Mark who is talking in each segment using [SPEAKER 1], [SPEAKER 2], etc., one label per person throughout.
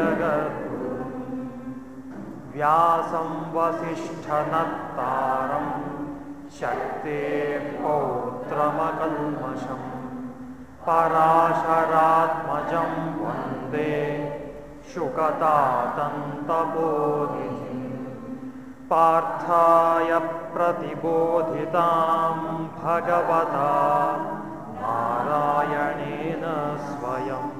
[SPEAKER 1] जगद्गुरुं व्यासं वसिष्ठनत्तारं शक्ते पौत्रमकल्मषम् पराशरात्मजं वंदे शुकतातन्तपोनिधिं पार्थाय प्रतिबोधितां भगवता नारायणेन स्वयं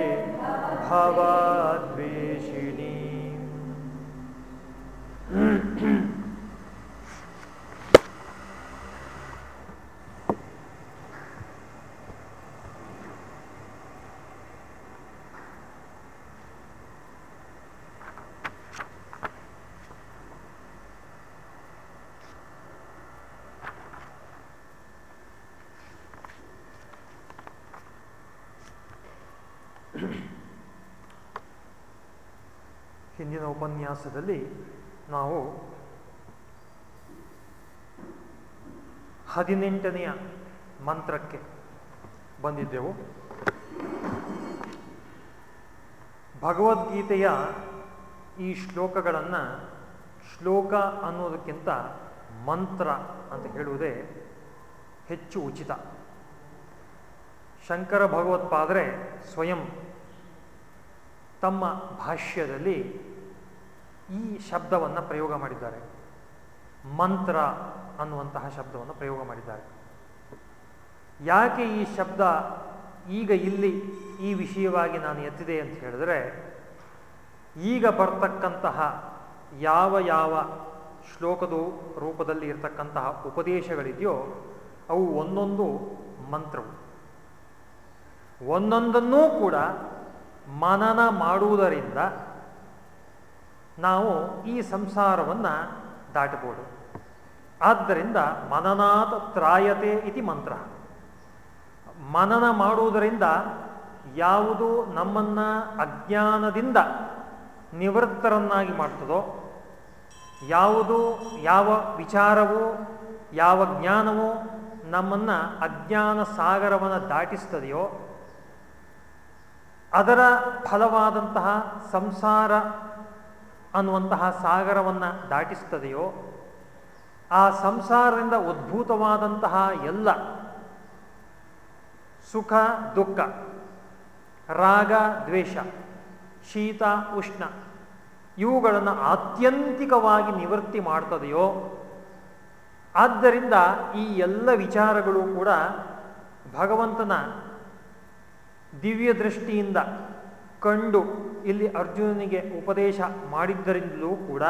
[SPEAKER 1] भवद्वेषिणी ಹಿಂದಿನ ಉಪನ್ಯಾಸದಲ್ಲಿ ನಾವು ಹದಿನೆಂಟನೆಯ ಮಂತ್ರಕ್ಕೆ ಬಂದಿದ್ದೆವು. ಭಗವದ್ಗೀತೆಯ ಈ ಶ್ಲೋಕಗಳನ್ನು ಶ್ಲೋಕ ಅನ್ನೋದಕ್ಕಿಂತ ಮಂತ್ರ ಅಂತ ಹೇಳುವುದೇ ಹೆಚ್ಚು ಉಚಿತ. ಶಂಕರ ಭಗವತ್ಪಾದರೆ ಸ್ವಯಂ ತಮ್ಮ ಭಾಷ್ಯದಲ್ಲಿ ಈ ಶಬ್ದವನ್ನು ಪ್ರಯೋಗ ಮಾಡಿದ್ದಾರೆ. ಮಂತ್ರ ಅನ್ನುವಂತಹ ಶಬ್ದವನ್ನು ಪ್ರಯೋಗ ಮಾಡಿದ್ದಾರೆ. ಯಾಕೆ ಈ ಶಬ್ದ ಈಗ ಇಲ್ಲಿ ಈ ವಿಷಯವಾಗಿ ನಾನು ಎತ್ತಿದೆ ಅಂತ ಹೇಳಿದ್ರೆ, ಈಗ ಬರ್ತಕ್ಕಂತಹ ಯಾವ ಯಾವ ಶ್ಲೋಕದ ರೂಪದಲ್ಲಿ ಇರತಕ್ಕಂತಹ ಉಪದೇಶಗಳಿದೆಯೋ, ಅವು ಒಂದೊಂದು ಮಂತ್ರವು. ಒಂದೊಂದನ್ನೂ ಕೂಡ ಮನನ ಮಾಡುವುದರಿಂದ ನಾವು ಈ ಸಂಸಾರವನ್ನು ದಾಟಬಹುದು. ಆದ್ದರಿಂದ ಮನನಾತ್ ತ್ರಾಯತೆ ಇತಿ ಮಂತ್ರ. ಮನನ ಮಾಡುವುದರಿಂದ ಯಾವುದು ನಮ್ಮನ್ನು ಅಜ್ಞಾನದಿಂದ ನಿವೃತ್ತರನ್ನಾಗಿ ಮಾಡ್ತದೋ, ಯಾವುದು, ಯಾವ ವಿಚಾರವು, ಯಾವ ಜ್ಞಾನವು ನಮ್ಮನ್ನು ಅಜ್ಞಾನ ಸಾಗರವನ್ನು ದಾಟಿಸ್ತದೆಯೋ, ಅದರ ಫಲವಾದಂತಹ ಸಂಸಾರ ಅನ್ನುವಂತಹ ಸಾಗರವನ್ನು ದಾಟಿಸ್ತದೆಯೋ, ಆ ಸಂಸಾರದಿಂದ ಉದ್ಭೂತವಾದಂತಹ ಎಲ್ಲ ಸುಖ, ದುಃಖ, ರಾಗ, ದ್ವೇಷ, ಶೀತ, ಉಷ್ಣ, ಇವುಗಳನ್ನು ಆತ್ಯಂತಿಕವಾಗಿ ನಿವೃತ್ತಿ ಮಾಡ್ತದೆಯೋ, ಆದ್ದರಿಂದ ಈ ಎಲ್ಲ ವಿಚಾರಗಳು ಕೂಡ ಭಗವಂತನ ದಿವ್ಯ ದೃಷ್ಟಿಯಿಂದ ಕಂಡು ಇಲ್ಲಿ ಅರ್ಜುನನಿಗೆ ಉಪದೇಶ ಮಾಡಿದ್ದರಿಂದಲೂ ಕೂಡ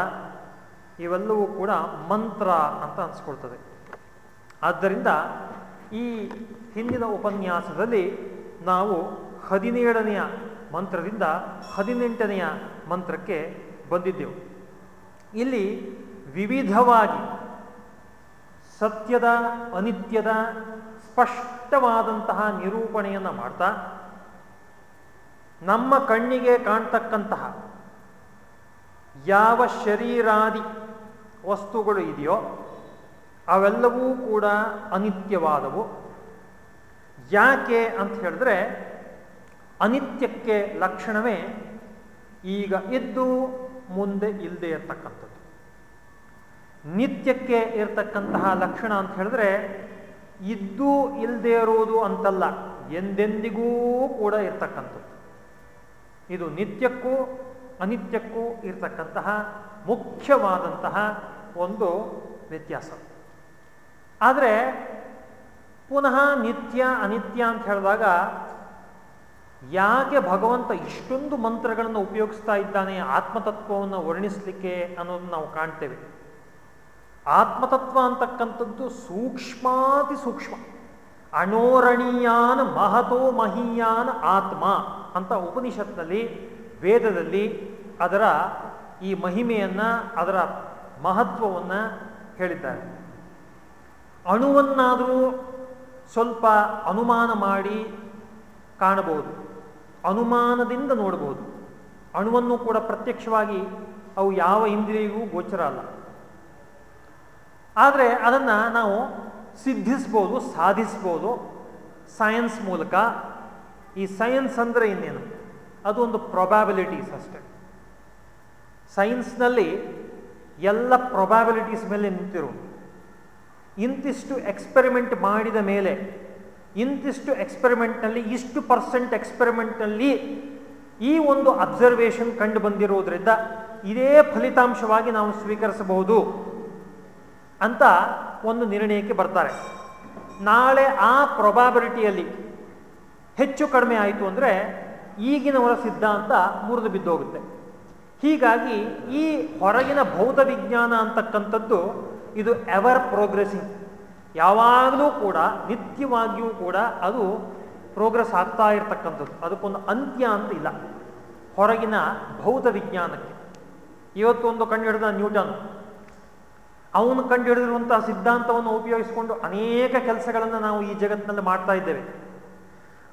[SPEAKER 1] ಇವೆಲ್ಲವೂ ಕೂಡ ಮಂತ್ರ ಅಂತ ಅನಿಸ್ಕೊಳ್ತದೆ. ಆದ್ದರಿಂದ ಈ ಹಿಂದಿನ ಉಪನ್ಯಾಸದಲ್ಲಿ ನಾವು ಹದಿನೇಳನೆಯ ಮಂತ್ರದಿಂದ ಹದಿನೆಂಟನೆಯ ಮಂತ್ರಕ್ಕೆ ಬಂದಿದ್ದೆವು. ಇಲ್ಲಿ ವಿವಿಧವಾಗಿ ಸತ್ಯದ ಅನಿತ್ಯದ ಸ್ಪಷ್ಟವಾದಂತಹ ನಿರೂಪಣೆಯನ್ನು ಮಾಡ್ತಾ ನಮ್ಮ ಕಣ್ಣಿಗೆ ಕಾಣ್ತಕ್ಕಂತಹ ಯಾವ ಶರೀರಾದಿ ವಸ್ತುಗಳು ಇದೆಯೋ ಅವೆಲ್ಲವೂ ಕೂಡ ಅನಿತ್ಯವಾದವು. ಯಾಕೆ ಅಂತ ಹೇಳಿದ್ರೆ ಅನಿತ್ಯಕ್ಕೆ ಲಕ್ಷಣವೇ ಈಗ ಇದ್ದು ಮುಂದೆ ಇಲ್ಲದೆ ಇರತಕ್ಕಂಥದ್ದು. ನಿತ್ಯಕ್ಕೆ ಇರತಕ್ಕಂತಹ ಲಕ್ಷಣ ಅಂತ ಹೇಳಿದ್ರೆ ಇದ್ದು ಇಲ್ಲದೆ ಇರುವುದು ಅಂತಲ್ಲ, ಎಂದೆಂದಿಗೂ ಕೂಡ ಇರ್ತಕ್ಕಂಥದ್ದು. ಇದು ನಿತ್ಯಕ್ಕೂ ಅನಿತ್ಯಕ್ಕೂ ಇರತಕ್ಕಂತಹ ಮುಖ್ಯವಾದಂತಹ ಒಂದು ವ್ಯತ್ಯಾಸ. ಆದರೆ ಪುನಃ ನಿತ್ಯ ಅನಿತ್ಯ ಅಂತ ಹೇಳಿದಾಗ ಯಾಕೆ ಭಗವಂತ ಇಷ್ಟೊಂದು ಮಂತ್ರಗಳನ್ನು ಉಪಯೋಗಿಸ್ತಾ ಇದ್ದಾನೆ, ಆತ್ಮತತ್ವವನ್ನು ವರ್ಣಿಸಲಿಕ್ಕೆ ಅನ್ನೋದು ನಾವು ಕಾಣ್ತೇವೆ. ಆತ್ಮತತ್ವ ಅಂತಕ್ಕಂಥದ್ದು ಸೂಕ್ಷ್ಮಾತಿ ಸೂಕ್ಷ್ಮ. ಅಣೋರಣೀಯಾನ್ ಮಹತೋ ಮಹೀಯಾನ್ ಆತ್ಮ ಅಂತ ಉಪನಿಷತ್ನಲ್ಲಿ, ವೇದದಲ್ಲಿ ಅದರ ಈ ಮಹಿಮೆಯನ್ನು, ಅದರ ಮಹತ್ವವನ್ನು ಹೇಳಿದ್ದಾರೆ. ಅಣುವನ್ನಾದರೂ ಸ್ವಲ್ಪ ಅನುಮಾನ ಮಾಡಿ ಕಾಣಬಹುದು, ಅನುಮಾನದಿಂದ ನೋಡಬಹುದು. ಅಣುವನ್ನು ಕೂಡ ಪ್ರತ್ಯಕ್ಷವಾಗಿ ಅವು ಯಾವ ಇಂದ್ರಿಯಗೂ ಗೋಚರ ಅಲ್ಲ. ಆದರೆ ಅದನ್ನು ನಾವು ಸಿದ್ಧಿಸ್ಬೋದು, ಸಾಧಿಸ್ಬೋದು. ಸೈನ್ಸ್ ಮೂಲಕ ಈ ಸೈನ್ಸ್ ಅಂದರೆ ಇನ್ನೇನು? ಅದು ಒಂದು ಪ್ರೊಬ್ಯಾಬಿಲಿಟೀಸ್ ಅಷ್ಟೆ. ಸೈನ್ಸ್ನಲ್ಲಿ ಎಲ್ಲ ಪ್ರೊಬ್ಯಾಬಿಲಿಟೀಸ್ ಮೇಲೆ ನಿಂತಿರು. ಇಂತಿಷ್ಟು ಎಕ್ಸ್ಪೆರಿಮೆಂಟ್ ಮಾಡಿದ ಮೇಲೆ, ಇಂತಿಷ್ಟು ಎಕ್ಸ್ಪೆರಿಮೆಂಟ್ನಲ್ಲಿ ಇಷ್ಟು ಪರ್ಸೆಂಟ್ ಎಕ್ಸ್ಪೆರಿಮೆಂಟ್ನಲ್ಲಿ ಈ ಒಂದು ಅಬ್ಸರ್ವೇಷನ್ ಕಂಡು ಬಂದಿರುವುದರಿಂದ ಇದೇ ಫಲಿತಾಂಶವಾಗಿ ನಾವು ಸ್ವೀಕರಿಸಬಹುದು. ಅಂತ ಒಂದು ನಿರ್ಣಯಕ್ಕೆ ಬರ್ತಾರೆ. ನಾಳೆ ಆ ಪ್ರೊಬಾಬಿಲಿಟಿಯಲ್ಲಿ ಹೆಚ್ಚು ಕಡಿಮೆ ಆಯಿತು ಅಂದರೆ ಈಗಿನವರ ಸಿದ್ಧಾಂತ ಮುರಿದು ಬಿದ್ದೋಗುತ್ತೆ. ಹೀಗಾಗಿ ಈ ಹೊರಗಿನ ಭೌತ ವಿಜ್ಞಾನ ಅಂತಕ್ಕಂಥದ್ದು ಇದು ಎವರ್ ಪ್ರೋಗ್ರೆಸಿಂಗ್ ಯಾವಾಗಲೂ ಕೂಡ, ನಿತ್ಯವಾಗಿಯೂ ಕೂಡ ಅದು ಪ್ರೋಗ್ರೆಸ್ ಆಗ್ತಾ ಇರತಕ್ಕಂಥದ್ದು. ಅದಕ್ಕೊಂದು ಅಂತ್ಯ ಅಂತ ಇಲ್ಲ. ಹೊರಗಿನ ಭೌತ ವಿಜ್ಞಾನಕ್ಕೆ. ಇವತ್ತು ಒಂದು ಕಂಡು ಹಿಡಿದ ನ್ಯೂಟನ್. ಅವನು ಕಂಡು ಹಿಡಿದಿರುವಂತಹ ಸಿದ್ಧಾಂತವನ್ನು ಉಪಯೋಗಿಸಿಕೊಂಡು ಅನೇಕ ಕೆಲಸಗಳನ್ನು ನಾವು ಈ ಜಗತ್ತಿನಲ್ಲಿ ಮಾಡ್ತಾ ಇದ್ದೇವೆ.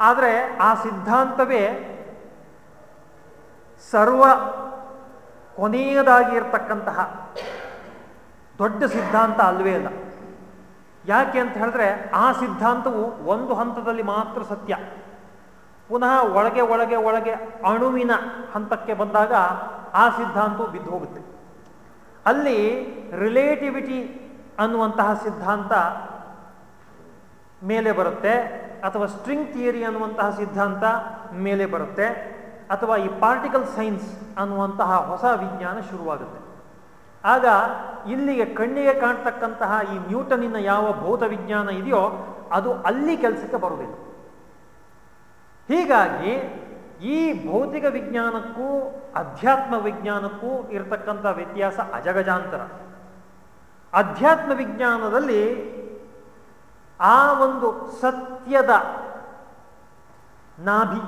[SPEAKER 1] ಆದರೆ ಆ ಸಿದ್ಧಾಂತವೇ ಸರ್ವ ಕೊನೆಯದಾಗಿ ಇರತಕ್ಕಂತಹ ದೊಡ್ಡ ಸಿದ್ಧಾಂತ ಅಲ್ವೇ ಅಲ್ಲ. ಯಾಕೆ ಅಂತ ಹೇಳಿದ್ರೆ ಆ ಸಿದ್ಧಾಂತವು ಒಂದು ಹಂತದಲ್ಲಿ ಮಾತ್ರ ಸತ್ಯ. ಪುನಃ ಒಳಗೆ ಒಳಗೆ ಒಳಗೆ ಅಣುವಿನ ಹಂತಕ್ಕೆ ಬಂದಾಗ ಆ ಸಿದ್ಧಾಂತವು ಬಿದ್ದು ಹೋಗುತ್ತೆ. ಅಲ್ಲಿ ರಿಲೇಟಿವಿಟಿ ಅನ್ನುವಂತಹ ಸಿದ್ಧಾಂತ ಮೇಲೆ ಬರುತ್ತೆ, ಅಥವಾ ಸ್ಟ್ರಿಂಗ್ ಥಿಯರಿ ಅನ್ನುವಂತಹ ಸಿದ್ಧಾಂತ ಮೇಲೆ ಬರುತ್ತೆ, ಅಥವಾ ಈ ಪಾರ್ಟಿಕಲ್ ಸೈನ್ಸ್ ಅನ್ನುವಂತಹ ಹೊಸ ವಿಜ್ಞಾನ ಶುರುವಾಗುತ್ತೆ. ಆಗ ಇಲ್ಲಿಗೆ ಕಣ್ಣಿಗೆ ಕಾಣ್ತಕ್ಕಂತಹ ಈ ನ್ಯೂಟನಿನ ಯಾವ ಭೌತ ವಿಜ್ಞಾನ ಇದೆಯೋ ಅದು ಅಲ್ಲಿ ಕೆಲಸಕ್ಕೆ ಬರುವುದಿಲ್ಲ. ಹೀಗಾಗಿ ಈ ಭೌತಿಕ ವಿಜ್ಞಾನಕ್ಕೂ ಅಧ್ಯಾತ್ಮ ವಿಜ್ಞಾನಕ್ಕೂ ಇರತಕ್ಕಂಥ ವ್ಯತ್ಯಾಸ ಅಜಗಜಾಂತರ. ಅಧ್ಯಾತ್ಮ ವಿಜ್ಞಾನದಲ್ಲಿ ಆ ಒಂದು ಸತ್ಯದ ನಾಭಿ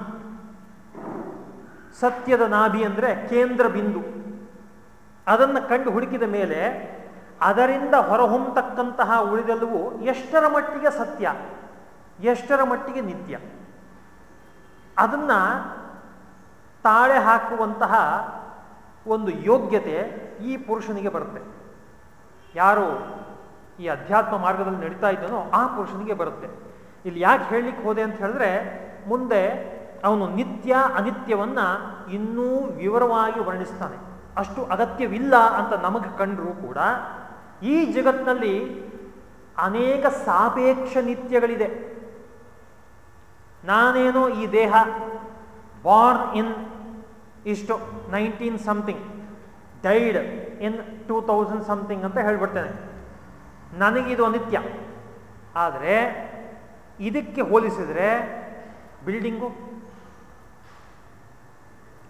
[SPEAKER 1] ಸತ್ಯದ ನಾಭಿ ಅಂದರೆ ಕೇಂದ್ರ ಬಿಂದು. ಅದನ್ನು ಕಂಡು ಹುಡುಕಿದ ಮೇಲೆ ಅದರಿಂದ ಹೊರಹೊಮ್ಮತಕ್ಕಂತಹ ಉಳಿದೆಲ್ಲವೂ ಎಷ್ಟರ ಮಟ್ಟಿಗೆ ಸತ್ಯ, ಎಷ್ಟರ ಮಟ್ಟಿಗೆ ನಿತ್ಯ. ಅದನ್ನ ತಾಳೆ ಹಾಕುವಂತಹ ಒಂದು ಯೋಗ್ಯತೆ ಈ ಪುರುಷನಿಗೆ ಬರುತ್ತೆ. ಯಾರು ಈ ಅಧ್ಯಾತ್ಮ ಮಾರ್ಗದಲ್ಲಿ ನಡೀತಾ ಇದ್ದಾನೋ ಆ ಪುರುಷನಿಗೆ ಬರುತ್ತೆ. ಇಲ್ಲಿ ಯಾಕೆ ಹೇಳಲಿಕ್ಕೆ ಹೋದೆ ಅಂತ ಹೇಳಿದ್ರೆ, ಮುಂದೆ ಅವನು ನಿತ್ಯ ಅನಿತ್ಯವನ್ನ ಇನ್ನೂ ವಿವರವಾಗಿ ವರ್ಣಿಸ್ತಾನೆ. ಅಷ್ಟು ಅಗತ್ಯವಿಲ್ಲ ಅಂತ ನಮಗೆ ಕಂಡರೂ ಕೂಡ ಈ ಜಗತ್ತಿನಲ್ಲಿ ಅನೇಕ ಸಾಪೇಕ್ಷ ನಿತ್ಯಗಳಿದೆ. ನಾನೇನೋ ಈ ದೇಹ ಬಾರ್ನ್ in ಇಷ್ಟು nineteen something died in two thousand something ಅಂತ ಹೇಳ್ಬಿಡ್ತೇನೆ. ನನಗಿದು ಅನಿತ್ಯ. ಆದರೆ ಇದಕ್ಕೆ ಹೋಲಿಸಿದರೆ ಬಿಲ್ಡಿಂಗು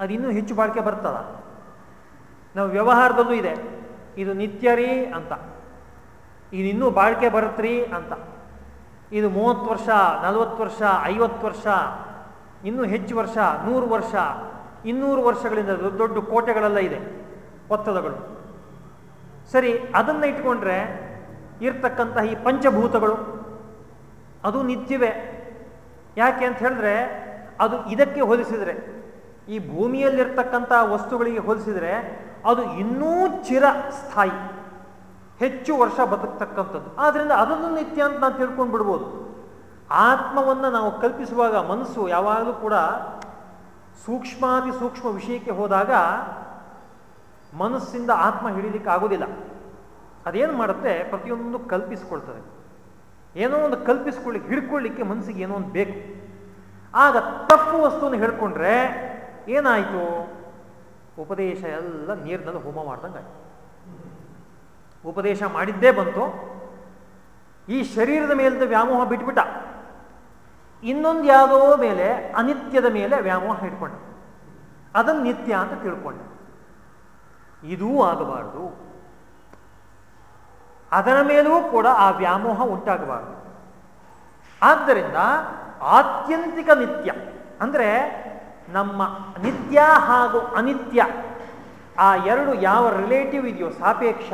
[SPEAKER 1] ಅದು ಇನ್ನೂ ಹೆಚ್ಚು ಬಾಳಿಕೆ ಬರ್ತದ. ನಾವು ವ್ಯವಹಾರದಲ್ಲೂ ಇದೆ. ಇದು ನಿತ್ಯ ರೀ ಅಂತ. ಇದು ಇನ್ನೂ ಬಾಳಿಕೆ ಬರುತ್ತ್ರಿ ಅಂತ. ಇದು ಮೂವತ್ತು ವರ್ಷ, ನಲವತ್ತು ವರ್ಷ, ಐವತ್ತು ವರ್ಷ ಇನ್ನೂ ಹೆಚ್ಚು ವರ್ಷ, ನೂರು ವರ್ಷ, ಇನ್ನೂರು ವರ್ಷಗಳಿಂದ ದೊಡ್ಡ ದೊಡ್ಡ ಕೋಟೆಗಳೆಲ್ಲ ಇದೆ, ಒತ್ತಡಗಳು. ಸರಿ, ಅದನ್ನು ಇಟ್ಕೊಂಡ್ರೆ ಇರ್ತಕ್ಕಂತಹ ಈ ಪಂಚಭೂತಗಳು, ಅದು ನಿತ್ಯವೇ. ಯಾಕೆ ಅಂತ ಹೇಳಿದ್ರೆ, ಅದು ಇದಕ್ಕೆ ಹೋಲಿಸಿದರೆ, ಈ ಭೂಮಿಯಲ್ಲಿರ್ತಕ್ಕಂಥ ವಸ್ತುಗಳಿಗೆ ಹೋಲಿಸಿದರೆ, ಅದು ಇನ್ನೂ ಚಿರ ಸ್ಥಾಯಿ, ಹೆಚ್ಚು ವರ್ಷ ಬದುಕ್ತಕ್ಕಂಥದ್ದು. ಆದ್ರಿಂದ ಅದನ್ನು ನಿತ್ಯ ಅಂತ ನಾವು ತಿಳ್ಕೊಂಡು ಬಿಡ್ಬೋದು ಆತ್ಮವನ್ನು ನಾವು ಕಲ್ಪಿಸುವಾಗ ಮನಸ್ಸು ಯಾವಾಗಲೂ ಕೂಡ ಸೂಕ್ಷ್ಮಾತಿ ಸೂಕ್ಷ್ಮ ವಿಷಯಕ್ಕೆ ಹೋದಾಗ ಮನಸ್ಸಿಂದ ಆತ್ಮ ಹಿಡಿಲಿಕ್ಕೆ ಆಗೋದಿಲ್ಲ. ಅದೇನು ಮಾಡುತ್ತೆ? ಪ್ರತಿಯೊಂದು ಕಲ್ಪಿಸ್ಕೊಳ್ತದೆ. ಏನೋ ಒಂದು ಕಲ್ಪಿಸ್ಕೊಳ್ಳಿ, ಹಿಡ್ಕೊಳ್ಳಿಕ್ಕೆ ಮನಸ್ಸಿಗೆ ಏನೋ ಒಂದು ಬೇಕು. ಆಗ ತಪ್ಪು ವಸ್ತುವನ್ನು ಹೇಳ್ಕೊಂಡ್ರೆ ಏನಾಯಿತು? ಉಪದೇಶ ಎಲ್ಲ ನೀರಿನಲ್ಲಿ ಹೋಮ ಮಾಡ್ದಂಗೆ ಉಪದೇಶ ಮಾಡಿದ್ದೇ ಬಂತು. ಈ ಶರೀರದ ಮೇಲಿಂದ ವ್ಯಾಮೋಹ ಬಿಟ್ಬಿಟ್ಟ. ಇನ್ನೊಂದು ಯಾವುದೋ ಮೇಲೆ ಅನಿತ್ಯದ ಮೇಲೆ ವ್ಯಾಮೋಹ ಹಿಡ್ಕೊಂಡ ಅದನ್ನು ನಿತ್ಯ ಅಂತ ತಿಳ್ಕೊಂಡ. ಇದೂ ಆಗಬಾರದು. ಅದರ ಮೇಲೂ ಕೂಡ ಆ ವ್ಯಾಮೋಹ ಉಂಟಾಗಬಾರದು. ಆದ್ದರಿಂದ ಆತ್ಯಂತಿಕ ನಿತ್ಯ ಅಂದರೆ ನಮ್ಮ ನಿತ್ಯ ಹಾಗೂ ಅನಿತ್ಯ ಆ ಎರಡು ಯಾವ ರಿಲೇಟಿವ್ ಇದೆಯೋ ಸಾಪೇಕ್ಷ